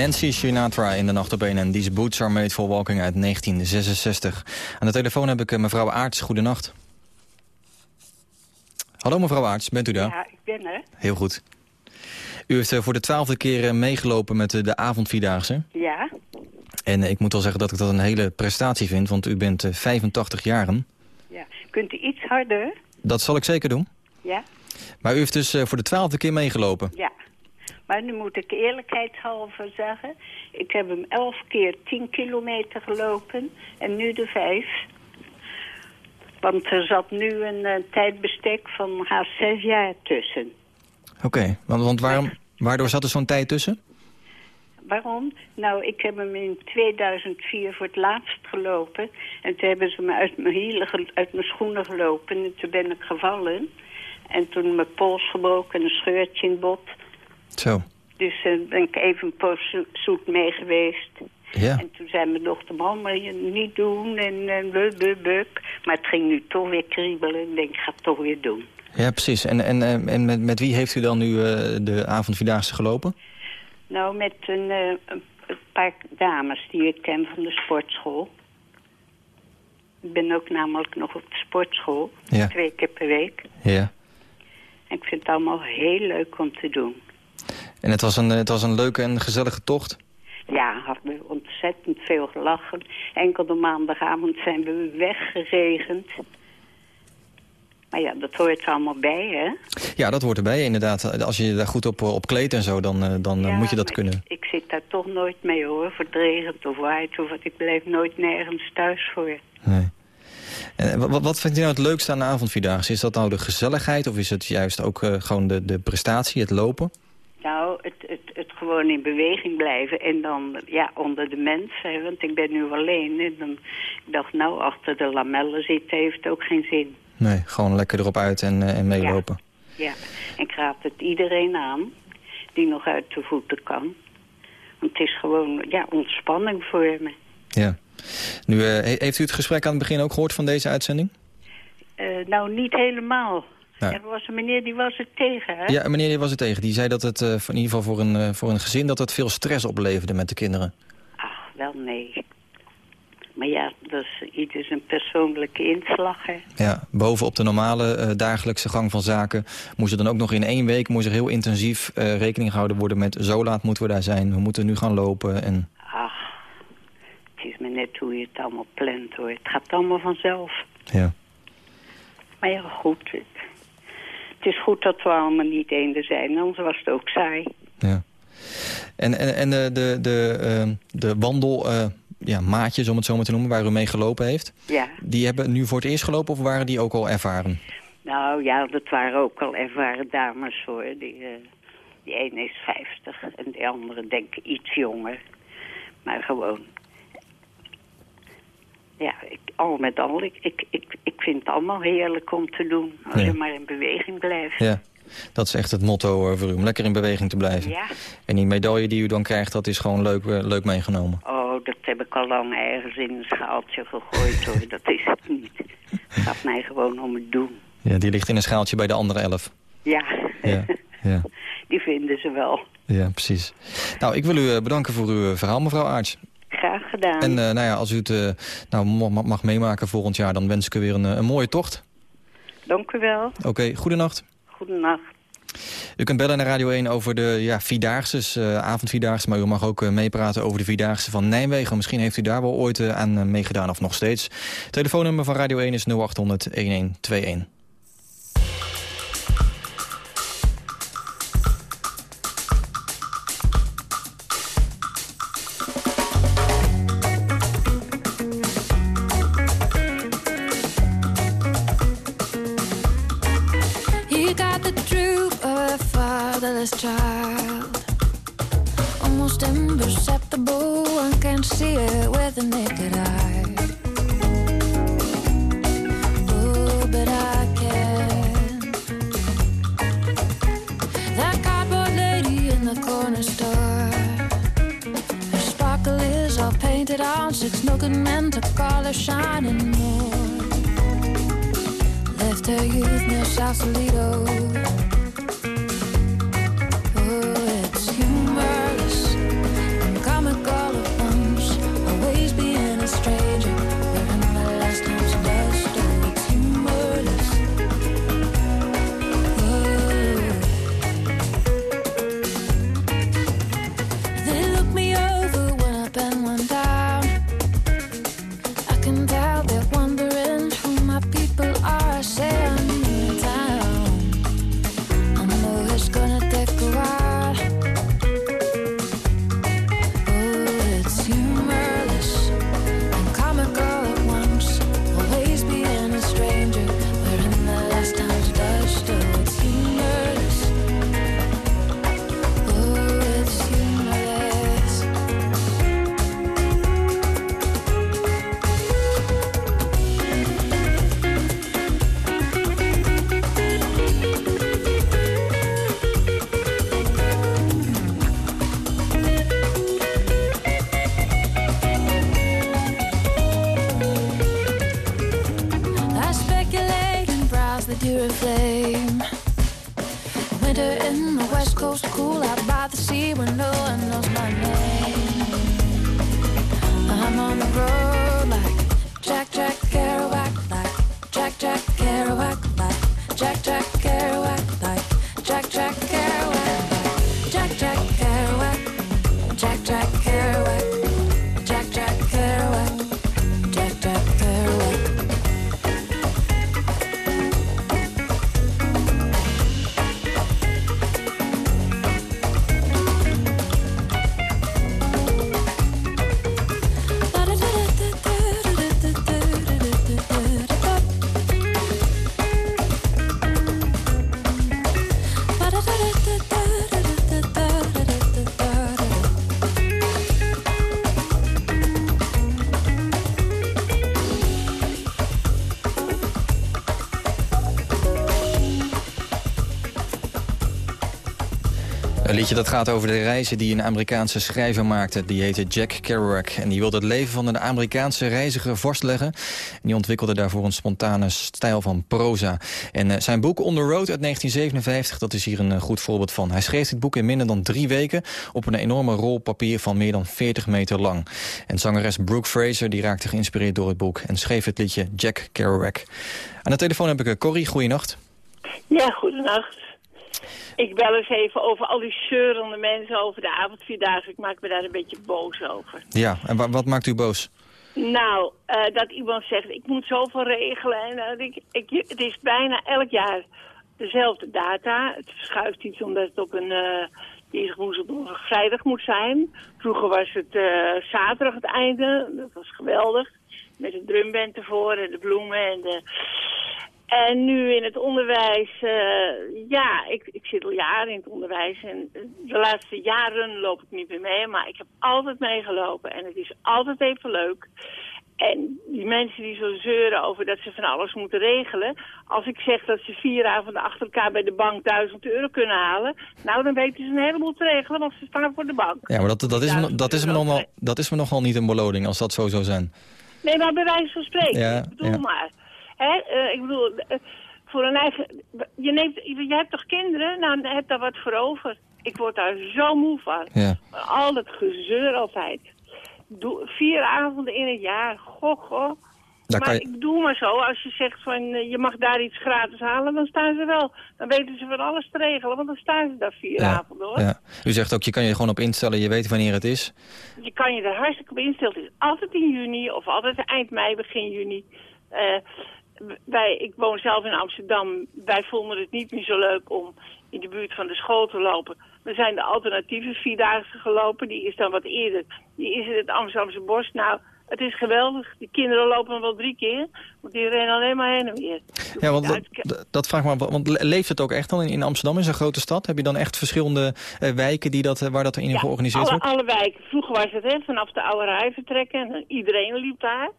Nancy Sinatra in de nacht op 1 en These Boots Are Made for Walking uit 1966. Aan de telefoon heb ik eh, mevrouw Aarts. Goedenacht. Hallo mevrouw Aarts, bent u daar? Ja, ik ben er. Heel goed. U heeft eh, voor de twaalfde keer eh, meegelopen met de avondvierdaagse. Ja, En ik moet wel zeggen dat ik dat een hele prestatie vind, want u bent eh, 85 jaren. ja. Kunt u iets harder? Dat zal ik zeker doen. Ja, Maar u heeft dus voor de twaalfde keer meegelopen. ja. Maar nu moet ik eerlijkheidshalve zeggen... ik heb hem elf keer 10 kilometer gelopen en nu de vijf. Want er zat nu een eh, tijdbestek van haast zes jaar tussen. Oké, want, want waarom, waardoor zat er zo'n tijd tussen? Waarom? Nou, ik heb hem in 2004 voor het laatst gelopen. En toen hebben ze me uit mijn hielen, uit mijn schoenen gelopen. En toen ben ik gevallen. En toen mijn pols gebroken en een scheurtje in het bot. Zo. Dus eh, ben ik even een poos zo- zoet mee geweest. Ja. En toen zei mijn dochter, mama, je niet doen en uh, buk, buk, buk. Maar het ging nu toch weer kriebelen. Ik denk, ik ga het toch weer doen. Ja, precies. En, en, eh, en met, met wie heeft u dan nu eh, de avondvierdaagse gelopen? Nou, met een, eh, een een paar dames die ik ken van de sportschool. Ik ben ook namelijk nog op de sportschool. Ja. Twee keer per week. Ja. En ik vind het allemaal heel leuk om te doen. En het was een, het was een leuke en gezellige tocht? Ja, hadden we ontzettend veel gelachen. Enkel de maandagavond zijn we weggeregend. Maar ja, dat hoort er allemaal bij, hè? Ja, dat hoort erbij inderdaad. Als je je daar goed op, op kleedt en zo, dan, eh, dan eh, Ja, moet je dat kunnen. Ik zit daar toch nooit mee, hoor. Regent of waait of wat. Ik blijf nooit nergens thuis voor. En wa- wat, wat vindt u nou het leukste aan de avondvierdaagse? Is dat nou de gezelligheid of is het juist ook eh, gewoon de, de prestatie, het lopen? Nou, het, het, het gewoon in beweging blijven en dan ja, onder de mensen. Want ik ben nu alleen en dan ik dacht nou, achter de lamellen zitten heeft ook geen zin. Nee, gewoon lekker erop uit en, eh, en meelopen. Ja, en ik raad het iedereen aan die nog uit de voeten kan. Want het is gewoon ja, ontspanning voor me. Ja. Nu, eh, he- heeft u het gesprek aan het begin ook gehoord van deze uitzending? Eh, nou, niet helemaal. Ja. Er was een meneer die was er tegen, hè? Ja, meneer die was er tegen. Die zei dat het eh, in ieder geval voor een, eh, voor een gezin... dat het veel stress opleverde met de kinderen. Wel, nee. Maar ja, dat is ieder zijn persoonlijke inslag, hè? Ja, bovenop de normale eh, dagelijkse gang van zaken... moest er dan ook nog in één week moest er heel intensief rekening gehouden worden... met zo laat moeten we daar zijn, we moeten nu gaan lopen. En, Ach, het is maar net hoe je het allemaal plant, hoor. Het gaat allemaal vanzelf. ja. Maar ja, goed. Het, het is goed dat we allemaal niet eenden zijn, anders was het ook saai. Ja. En, en, en de, de, de, eh, de wandel, eh, ja, maatjes, om het zo maar te noemen, waar u mee gelopen heeft... Ja. die hebben nu voor het eerst gelopen of waren die ook al ervaren? Nou ja, dat waren ook al ervaren dames, hoor. Die, eh, die ene is 50 en de andere denk ik iets jonger. Maar gewoon... Ja, ik, al met al, ik, ik, ik, ik vind het allemaal heerlijk om te doen. Als Ja. je maar in beweging blijft. Ja, dat is echt het motto eh, voor u, om lekker in beweging te blijven. Ja. En die medaille die u dan krijgt, dat is gewoon leuk, eh, leuk meegenomen. Oh, dat heb ik al lang ergens in een schaaltje gegooid, hoor. Dat is het niet. Het gaat mij gewoon om het doen. Ja, die ligt in een schaaltje bij de andere elf. Ja, Ja, ja, die vinden ze wel. ja precies. Nou, ik wil u eh, bedanken voor uw verhaal, mevrouw Aarts. Gedaan. En eh, nou ja, als u het eh, nou, ma- ma- mag meemaken volgend jaar... dan wens ik u weer een, eh, een mooie tocht. Dank u wel. Oké, goedenacht. Goedenacht. U kunt bellen naar Radio 1 over de ja, Vierdaagse, avondvierdaagse... maar u mag ook eh, meepraten over de Vierdaagse van Nijmegen. Misschien heeft u daar wel ooit aan meegedaan of nog steeds. Telefoonnummer van Radio 1 is 0800-1121. Child. Almost imperceptible, one can see it with the naked eye. Oh, but I can. That cardboard lady in the corner store. Her sparkle is all painted on, no good men to call her shining more left her youth near Sausalito. same. Winter in the west coast, cool out by the sea when no one knows my name. I'm on the road like Jack Jack. Dat gaat over de reizen die een Amerikaanse schrijver maakte. Die heette Jack Kerouac. En die wilde het leven van een Amerikaanse reiziger vastleggen. En die ontwikkelde daarvoor een spontane stijl van proza. En eh, zijn boek On the Road uit 1957, dat is hier een eh, goed voorbeeld van. Hij schreef dit boek in minder dan drie weken... op een enorme rol papier van meer dan 40 meter lang. En zangeres Brooke Fraser die raakte geïnspireerd door het boek... en schreef het liedje Jack Kerouac. Aan de telefoon heb ik eh, Corrie. Goeienacht. Ja, goedenacht. Ik bel eens even over al die zeurende mensen over de avondvierdaagse. Ik maak me daar een beetje boos over. Ja, en wa- wat maakt u boos? Nou, eh, dat iemand zegt, ik moet zoveel regelen. En, ik, ik, het is bijna elk jaar dezelfde data. Het verschuift iets omdat het op een eh dinsdag, woensdag, donderdag, vrijdag moet zijn. Vroeger was het eh, zaterdag het einde. Dat was geweldig. Met de drumband ervoor en de bloemen en de... En nu in het onderwijs, eh, ja, ik, ik zit al jaren in het onderwijs en de laatste jaren loop ik niet meer mee, maar ik heb altijd meegelopen en het is altijd even leuk. En die mensen die zo zeuren over dat ze van alles moeten regelen, als ik zeg dat ze vier avonden achter elkaar bij de bank duizend euro kunnen halen, nou dan weten ze een heleboel te regelen, want ze staan voor de bank. Ja, maar dat, dat, is, me, dat, is me nogal, dat is me nogal niet een beloning als dat zo zou zijn. Nee, maar bij wijze van spreken. Ja, ik bedoel ja. maar. Hè, eh, ik bedoel, eh, voor een eigen... Je, neemt, je hebt toch kinderen? Nou, dan heb daar wat voor over. Ik word daar zo moe van. Ja. Al dat gezeur altijd. Doe, vier avonden in het jaar. Goh, goh. Daar maar je- ik bedoel maar zo, als je zegt van eh, je mag daar iets gratis halen, dan staan ze wel. Dan weten ze van alles te regelen, want dan staan ze daar vier Ja, avonden hoor. ja. U zegt ook, je kan je gewoon op instellen, je weet wanneer het is. Je kan je er hartstikke op instellen. Het is altijd in juni of altijd eind mei, begin juni. Eh, wij, ik woon zelf in Amsterdam. Wij vonden het niet meer zo leuk om in de buurt van de school te lopen. We zijn de alternatieve vierdaagse gelopen. Die is dan wat eerder. Die is in het Amsterdamse bos. Nou, het is geweldig. De kinderen lopen wel drie keer. Want die rennen alleen maar heen en weer. Ja, want dat, dat- vraag me af, want le- leeft het ook echt dan in, in Amsterdam, is een grote stad? Heb je dan echt verschillende eh, wijken die dat, eh, waar dat in georganiseerd alle, wordt? alle wijken. Vroeger was het hè, vanaf de oude rij vertrekken. En dan iedereen liep daar.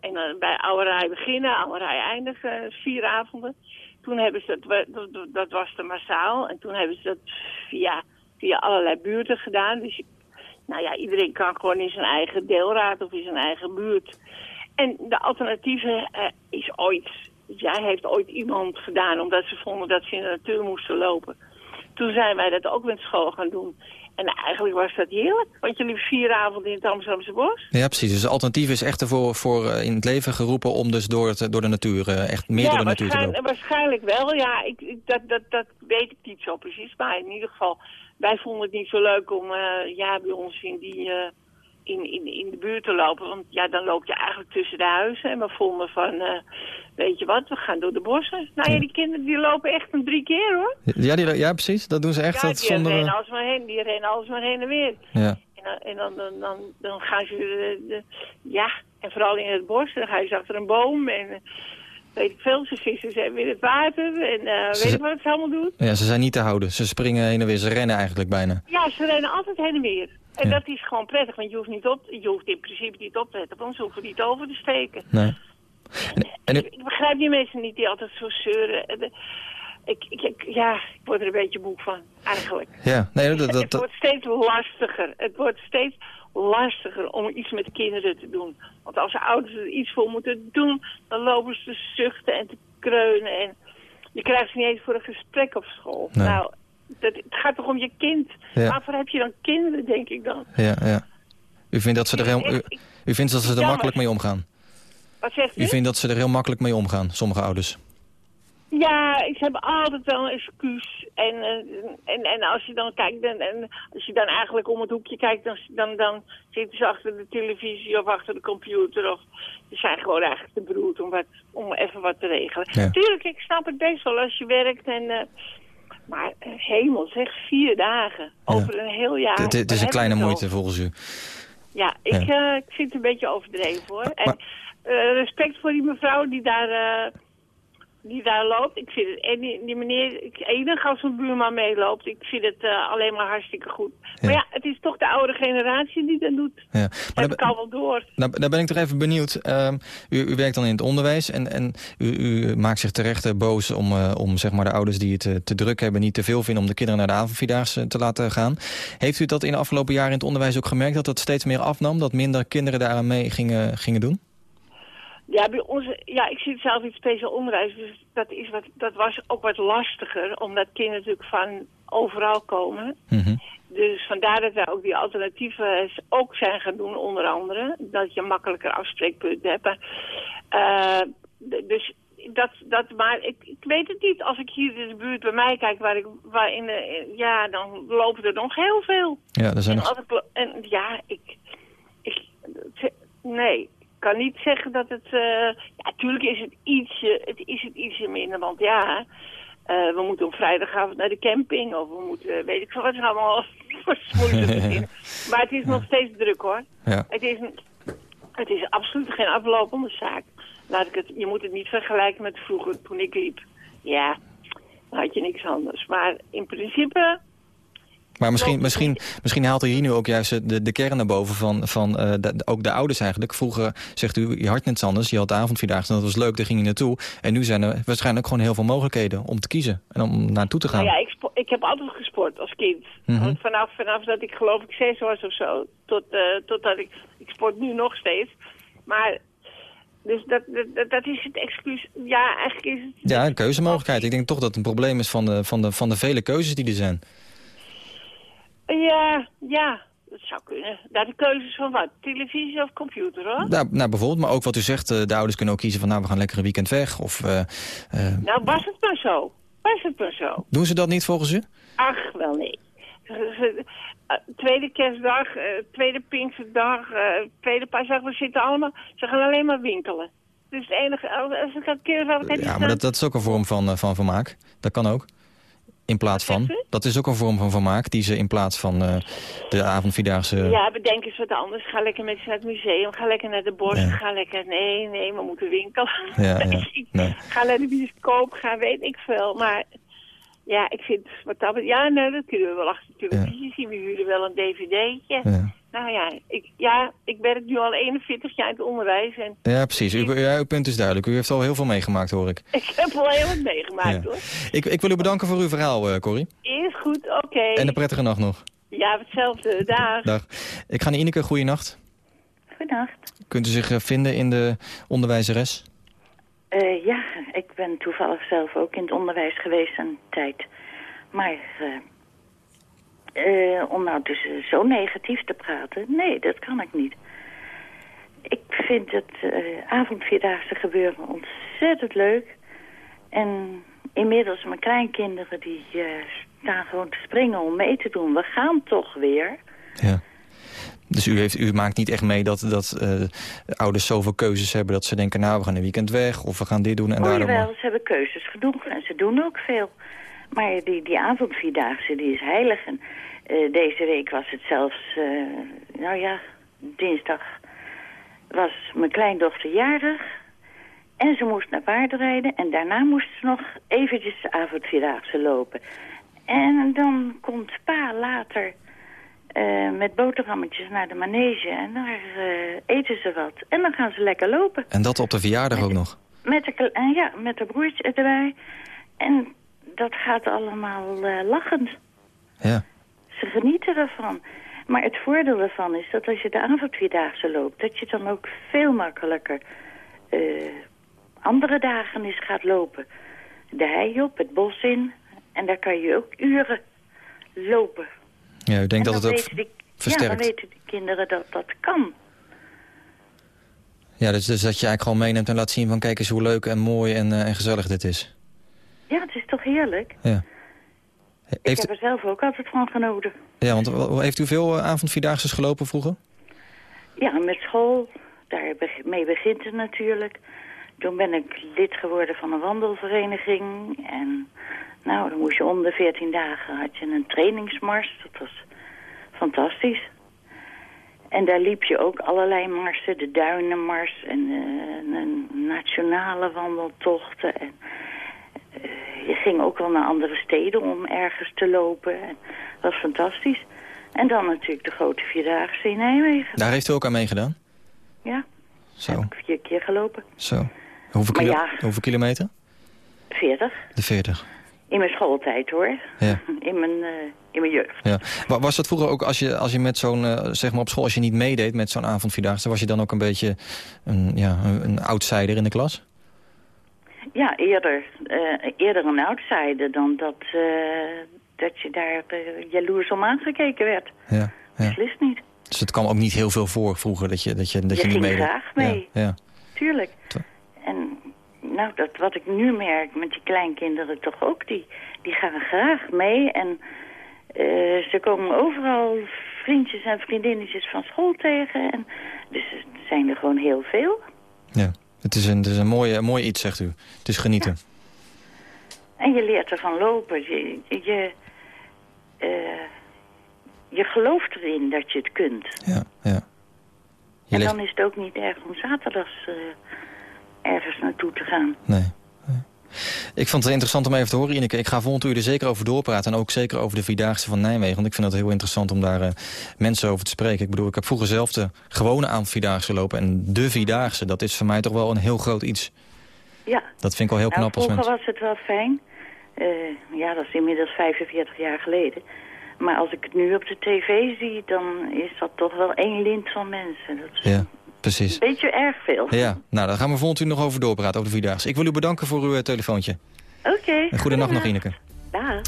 En dan bij oude rij beginnen, oude rij eindigen, vier avonden. Toen hebben ze dat, dat, was te massaal. En toen hebben ze dat via, via allerlei buurten gedaan. Dus nou ja, iedereen kan gewoon in zijn eigen deelraad of in zijn eigen buurt. En de alternatieve eh, is ooit, ja, heeft ooit iemand gedaan omdat ze vonden dat ze in de natuur moesten lopen. Toen zijn wij dat ook met school gaan doen. En eigenlijk was dat heerlijk, want je liep vier avonden in het Amsterdamse bos. Ja, precies. Dus het alternatief is echt ervoor voor, eh, in het leven geroepen om dus door, het, door de natuur, eh, echt meer ja, door de natuur te lopen. waarschijnlijk wel. Ja, ik, ik- dat, dat, dat weet ik niet zo precies. Maar in ieder geval, wij vonden het niet zo leuk om eh, ja, bij ons in, die, eh, in, in, in de buurt te lopen. Want ja, dan loop je eigenlijk tussen de huizen. En we vonden van, eh, weet je wat, we gaan door de bossen. Nou ja, die kinderen die lopen echt een drie keer hoor. Ja, die, ja, precies. Dat doen ze echt. ja, dat die zonder, rennen eh, alles maar heen, die rennen alles maar heen en weer. ja. En, dan, en dan, dan, dan, dan gaan ze, eh, de- ja, en vooral in het bos, dan ga je ze achter een boom en weet ik veel, ze vissen ze weer in het water en Ze- weet ik wat ze allemaal doen. ja, ze zijn niet te houden. Ze springen heen en weer, ze rennen eigenlijk bijna. Ja, ze rennen altijd heen en weer. En Ja. dat is gewoon prettig, want je hoeft, niet op, je hoeft in principe niet op te letten, want ze hoeven niet over te steken. Nee. En Ik begrijp die mensen niet die altijd zo zeuren. En, eh, Ik, ik, ja, ik word er een beetje moe van, eigenlijk. Ja, nee, dat, dat, het wordt steeds lastiger. Het wordt steeds lastiger om iets met kinderen te doen. Want als de ouders er iets voor moeten doen, dan lopen ze te zuchten en te kreunen. En je krijgt ze niet eens voor een gesprek op school. Nee. Nou, dat, het gaat toch om je kind. Ja. Waarvoor heb je dan kinderen, denk ik dan? ja, ja. U vindt dat ze er heel, u, u vindt dat ze er makkelijk mee omgaan? Wat zegt u? U vindt dat ze er heel makkelijk mee omgaan, sommige ouders? Ja, ze hebben altijd wel een excuus. En, en, en als je dan kijkt, en, en als je dan eigenlijk om het hoekje kijkt, dan, dan, dan zitten ze achter de televisie of achter de computer. Of ze zijn gewoon eigenlijk te beroerd om, wat, om even wat te regelen. Ja. Tuurlijk, ik snap het best wel als je werkt en... eh, maar eh, hemel, zeg, vier dagen over een heel jaar. Het- is een kleine moeite volgens u. ja, ik, eh, ik vind het een beetje overdreven hoor. En eh, respect voor die mevrouw die daar, die daar loopt. Ik vind het, en die, die meneer, ik, enig als een buurman meeloopt, ik vind het eh, alleen maar hartstikke goed. Maar ja, het is toch de oude generatie die dat doet. Ja. Dat Maar ik al wel door. Nou, daar ben ik toch even benieuwd. Ehm, u, u werkt dan in het onderwijs en, en u, u maakt zich terecht eh, boos om, eh, om zeg maar de ouders die het te druk hebben... niet te veel vinden om de kinderen naar de avondvierdaagse te laten gaan. Heeft u dat in de afgelopen jaren in het onderwijs ook gemerkt... dat dat steeds meer afnam, dat minder kinderen daaraan mee gingen, gingen doen? Ja, bij ons, ja, ik zit zelf in speciaal onderwijs, dus dat, is wat, dat was ook wat lastiger, omdat kinderen natuurlijk van overal komen. Dus vandaar dat wij ook die alternatieven ook zijn gaan doen, onder andere. Dat je makkelijker afspreekpunten hebt. Eh, dus dat, dat, maar ik, ik weet het niet. Als ik hier in de buurt bij mij kijk, waar ik, waar in de, ja, dan lopen er nog heel veel. Ja, er zijn En, nog... ik en ja, ik, ik, nee, kan niet zeggen dat het, eh, ja, natuurlijk is het ietsje, het is het ietsje minder, want ja, eh, we moeten op vrijdagavond naar de camping, of we moeten, weet ik veel wat, allemaal voor beginnen. Maar het is nog steeds druk hoor. Ja. Het is, een, het is absoluut geen aflopende zaak. Laat ik het, je moet het niet vergelijken met vroeger toen ik liep. Ja, dan had je niks anders. Maar in principe, Maar misschien, misschien, misschien haalt u hier nu ook juist de, de kern naar boven van, van eh, de- ook de ouders eigenlijk. Vroeger zegt u, je had net anders, je had de avondvierdaagse en dat was leuk, daar ging je naartoe. En nu zijn er waarschijnlijk gewoon heel veel mogelijkheden om te kiezen en om naartoe te gaan. Nou ja, ik, ik heb altijd gesport als kind. Mhm. Want vanaf, vanaf dat ik geloof ik zes was of zo, tot, eh, totdat ik, ik sport nu nog steeds. Maar, dus dat, dat, dat is het excuus. Ja, eigenlijk is het... Ja, een keuzemogelijkheid. Ik denk toch dat het een probleem is van de, van de, van de vele keuzes die er zijn. Ja, ja, dat zou kunnen. Daar de keuzes van wat? Televisie of computer, hoor? Nou, nou, bijvoorbeeld, maar ook wat u zegt, eh, de ouders kunnen ook kiezen van nou, we gaan lekker een weekend weg. Of eh, eh, Nou, was het maar zo. Was het maar zo. doen ze dat niet volgens u? Ach, wel nee. Tweede kerstdag, tweede Pinksterdag, tweede paasdag, we zitten allemaal... Ze gaan alleen maar winkelen. Dus het enige... Als ik een keer Ja, maar dat, dat is ook een vorm van, van vermaak. Dat kan ook. In plaats van. Dat is ook een vorm van vermaak die ze in plaats van eh, de avondvierdaagse... Ja, bedenk eens wat anders. Ga lekker met ze naar het museum. Ga lekker naar de bos. Ga lekker... Nee, nee, we moeten winkelen. Ja, ja. Nee. Ga naar de bioscoop. Ga weet ik veel. Maar ja, ik vind wat dat... betreft- Ja, nee, dat kunnen we wel achter de televisie zien. We huren wel een dvd'tje. Ja. Nou ja ik, ja, ik werk nu al 41 jaar in het onderwijs. En Ja, precies. U, ja, uw punt is duidelijk. U heeft al heel veel meegemaakt, hoor ik. ik heb wel heel wat meegemaakt Ja. hoor. Ik, ik wil u bedanken voor uw verhaal, eh Corrie. Is goed, oké. En een prettige nacht nog. Ja, hetzelfde. Dag. Dag. Ik ga naar Ineke, goeienacht. Goedenacht. Kunt u zich eh, vinden in de onderwijzeres? Eh, ja, ik ben toevallig zelf ook in het onderwijs geweest een tijd. Maar eh, eh, om nou dus eh, zo negatief te praten, nee, dat kan ik niet. Ik vind het eh, avondvierdaagse gebeuren ontzettend leuk. En inmiddels mijn kleinkinderen die eh, staan gewoon te springen om mee te doen. We gaan toch weer. Dus u, heeft, u maakt niet echt mee dat, dat eh, ouders zoveel keuzes hebben... dat ze denken, nou, we gaan een weekend weg of we gaan dit doen. En oh daarom... jawel, ze hebben keuzes genoeg en ze doen ook veel. Maar die, die avondvierdaagse, die is heilig. En eh, deze week was het zelfs, eh, nou ja, dinsdag was mijn kleindochter jarig. En ze moest naar paardrijden en daarna moest ze nog eventjes de avondvierdaagse lopen. En dan komt pa later eh, met boterhammetjes naar de manege en daar eten ze wat. En dan gaan ze lekker lopen. En dat op de verjaardag ook nog. Met de, ja, met de broertje erbij. En dat gaat allemaal eh, lachend. Ja. Ze genieten ervan. Maar het voordeel ervan is dat als je de avondvierdaagse loopt... dat je dan ook veel makkelijker eh, andere dagen eens gaat lopen. De hei op, het bos in. En daar kan je ook uren lopen. Ja, u denkt En dat het ook die- versterkt. Ja, dan weten de kinderen dat dat kan. Ja, dus, dus dat je eigenlijk gewoon meeneemt en laat zien van... kijk eens hoe leuk en mooi en, eh, en gezellig dit is. Toch heerlijk? Ja. Ik heb er zelf ook altijd van genoten. ja, want wa- heeft u veel eh, avondvierdaagse gelopen vroeger? Ja, met school, daar beg- mee begint het natuurlijk. Toen ben ik lid geworden van een wandelvereniging. En nou, dan moest je om de 14 dagen had je een trainingsmars. Dat was fantastisch. En daar liep je ook allerlei marsen. De Duinenmars en eh, een nationale wandeltochten. En, je ging ook wel naar andere steden om ergens te lopen. En dat was fantastisch. En dan natuurlijk de grote Vierdaagse in Nijmegen. Daar heeft u ook aan meegedaan? Ja, Zo, vier keer gelopen. zo. Hoeveel, Maar kilo- ja. hoeveel kilometer? 40. De 40. In mijn schooltijd hoor. Ja. In mijn, eh, in mijn jeugd. Ja. Wa- Was dat vroeger ook als je, als je met zo'n, eh, zeg maar op school, als je niet meedeed met zo'n avondvierdaagse, was je dan ook een beetje een, ja, een outsider in de klas? Ja, eerder, eh, eerder een outsider dan dat, eh, dat je daar eh, jaloers om aangekeken werd. Ja, ja. Beslist niet. Dus het kwam ook niet heel veel voor vroeger dat je, dat je, dat Je je, niet ging meedeed. graag mee. Ja, ja. Tuurlijk. En nou, dat wat ik nu merk met die kleinkinderen toch ook, die, die gaan graag mee. En ze komen overal vriendjes en vriendinnetjes van school tegen. En, dus er zijn er gewoon heel veel. ja. Het is een, het is een mooi, een mooi iets, zegt u. Het is genieten. En je leert ervan lopen. Je, je, eh, je gelooft erin dat je het kunt. Ja, ja. Je en ligt- dan is het ook niet erg om zaterdags eh, ergens naartoe te gaan. Nee. Ik vond het interessant om even te horen, Ineke. Ik ga volgend uur er zeker over doorpraten. En ook zeker over de Vierdaagse van Nijmegen. Want ik vind het heel interessant om daar eh, mensen over te spreken. Ik bedoel, ik heb vroeger zelf de gewone avondvierdaagse gelopen. En de Vierdaagse, dat is voor mij toch wel een heel groot iets. Ja. Dat vind ik wel heel nou, knap als vroeger mens. was het wel fijn. Eh, ja, dat is inmiddels 45 jaar geleden. Maar als ik het nu op de tv zie, dan is dat toch wel één lint van mensen. Dat is Ja, precies. een beetje erg veel. Ja, nou, daar gaan we volgend uur nog over doorpraten, over de Vierdaagse. Ik wil u bedanken voor uw eh, telefoontje. Oké. En goedenacht nog, Ineke. Dag.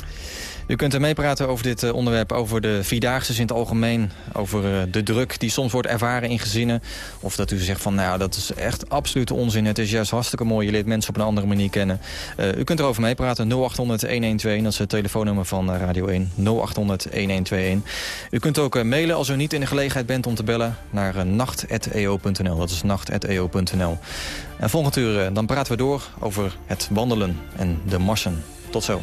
U kunt er meepraten over dit eh, onderwerp, over de Vierdaagse in het algemeen. Over eh, de druk die soms wordt ervaren in gezinnen. Of dat u zegt van, nou dat is echt absolute onzin. Het is juist hartstikke mooi, je leert mensen op een andere manier kennen. Eh, u kunt erover meepraten, 0800-1121, dat is het telefoonnummer van Radio 1. 0800-1121. U kunt ook mailen als u niet in de gelegenheid bent om te bellen naar nacht.eo.nl. Dat is nacht.eo.nl. En volgend uur dan praten we door over het wandelen en de marsen. Tot zo.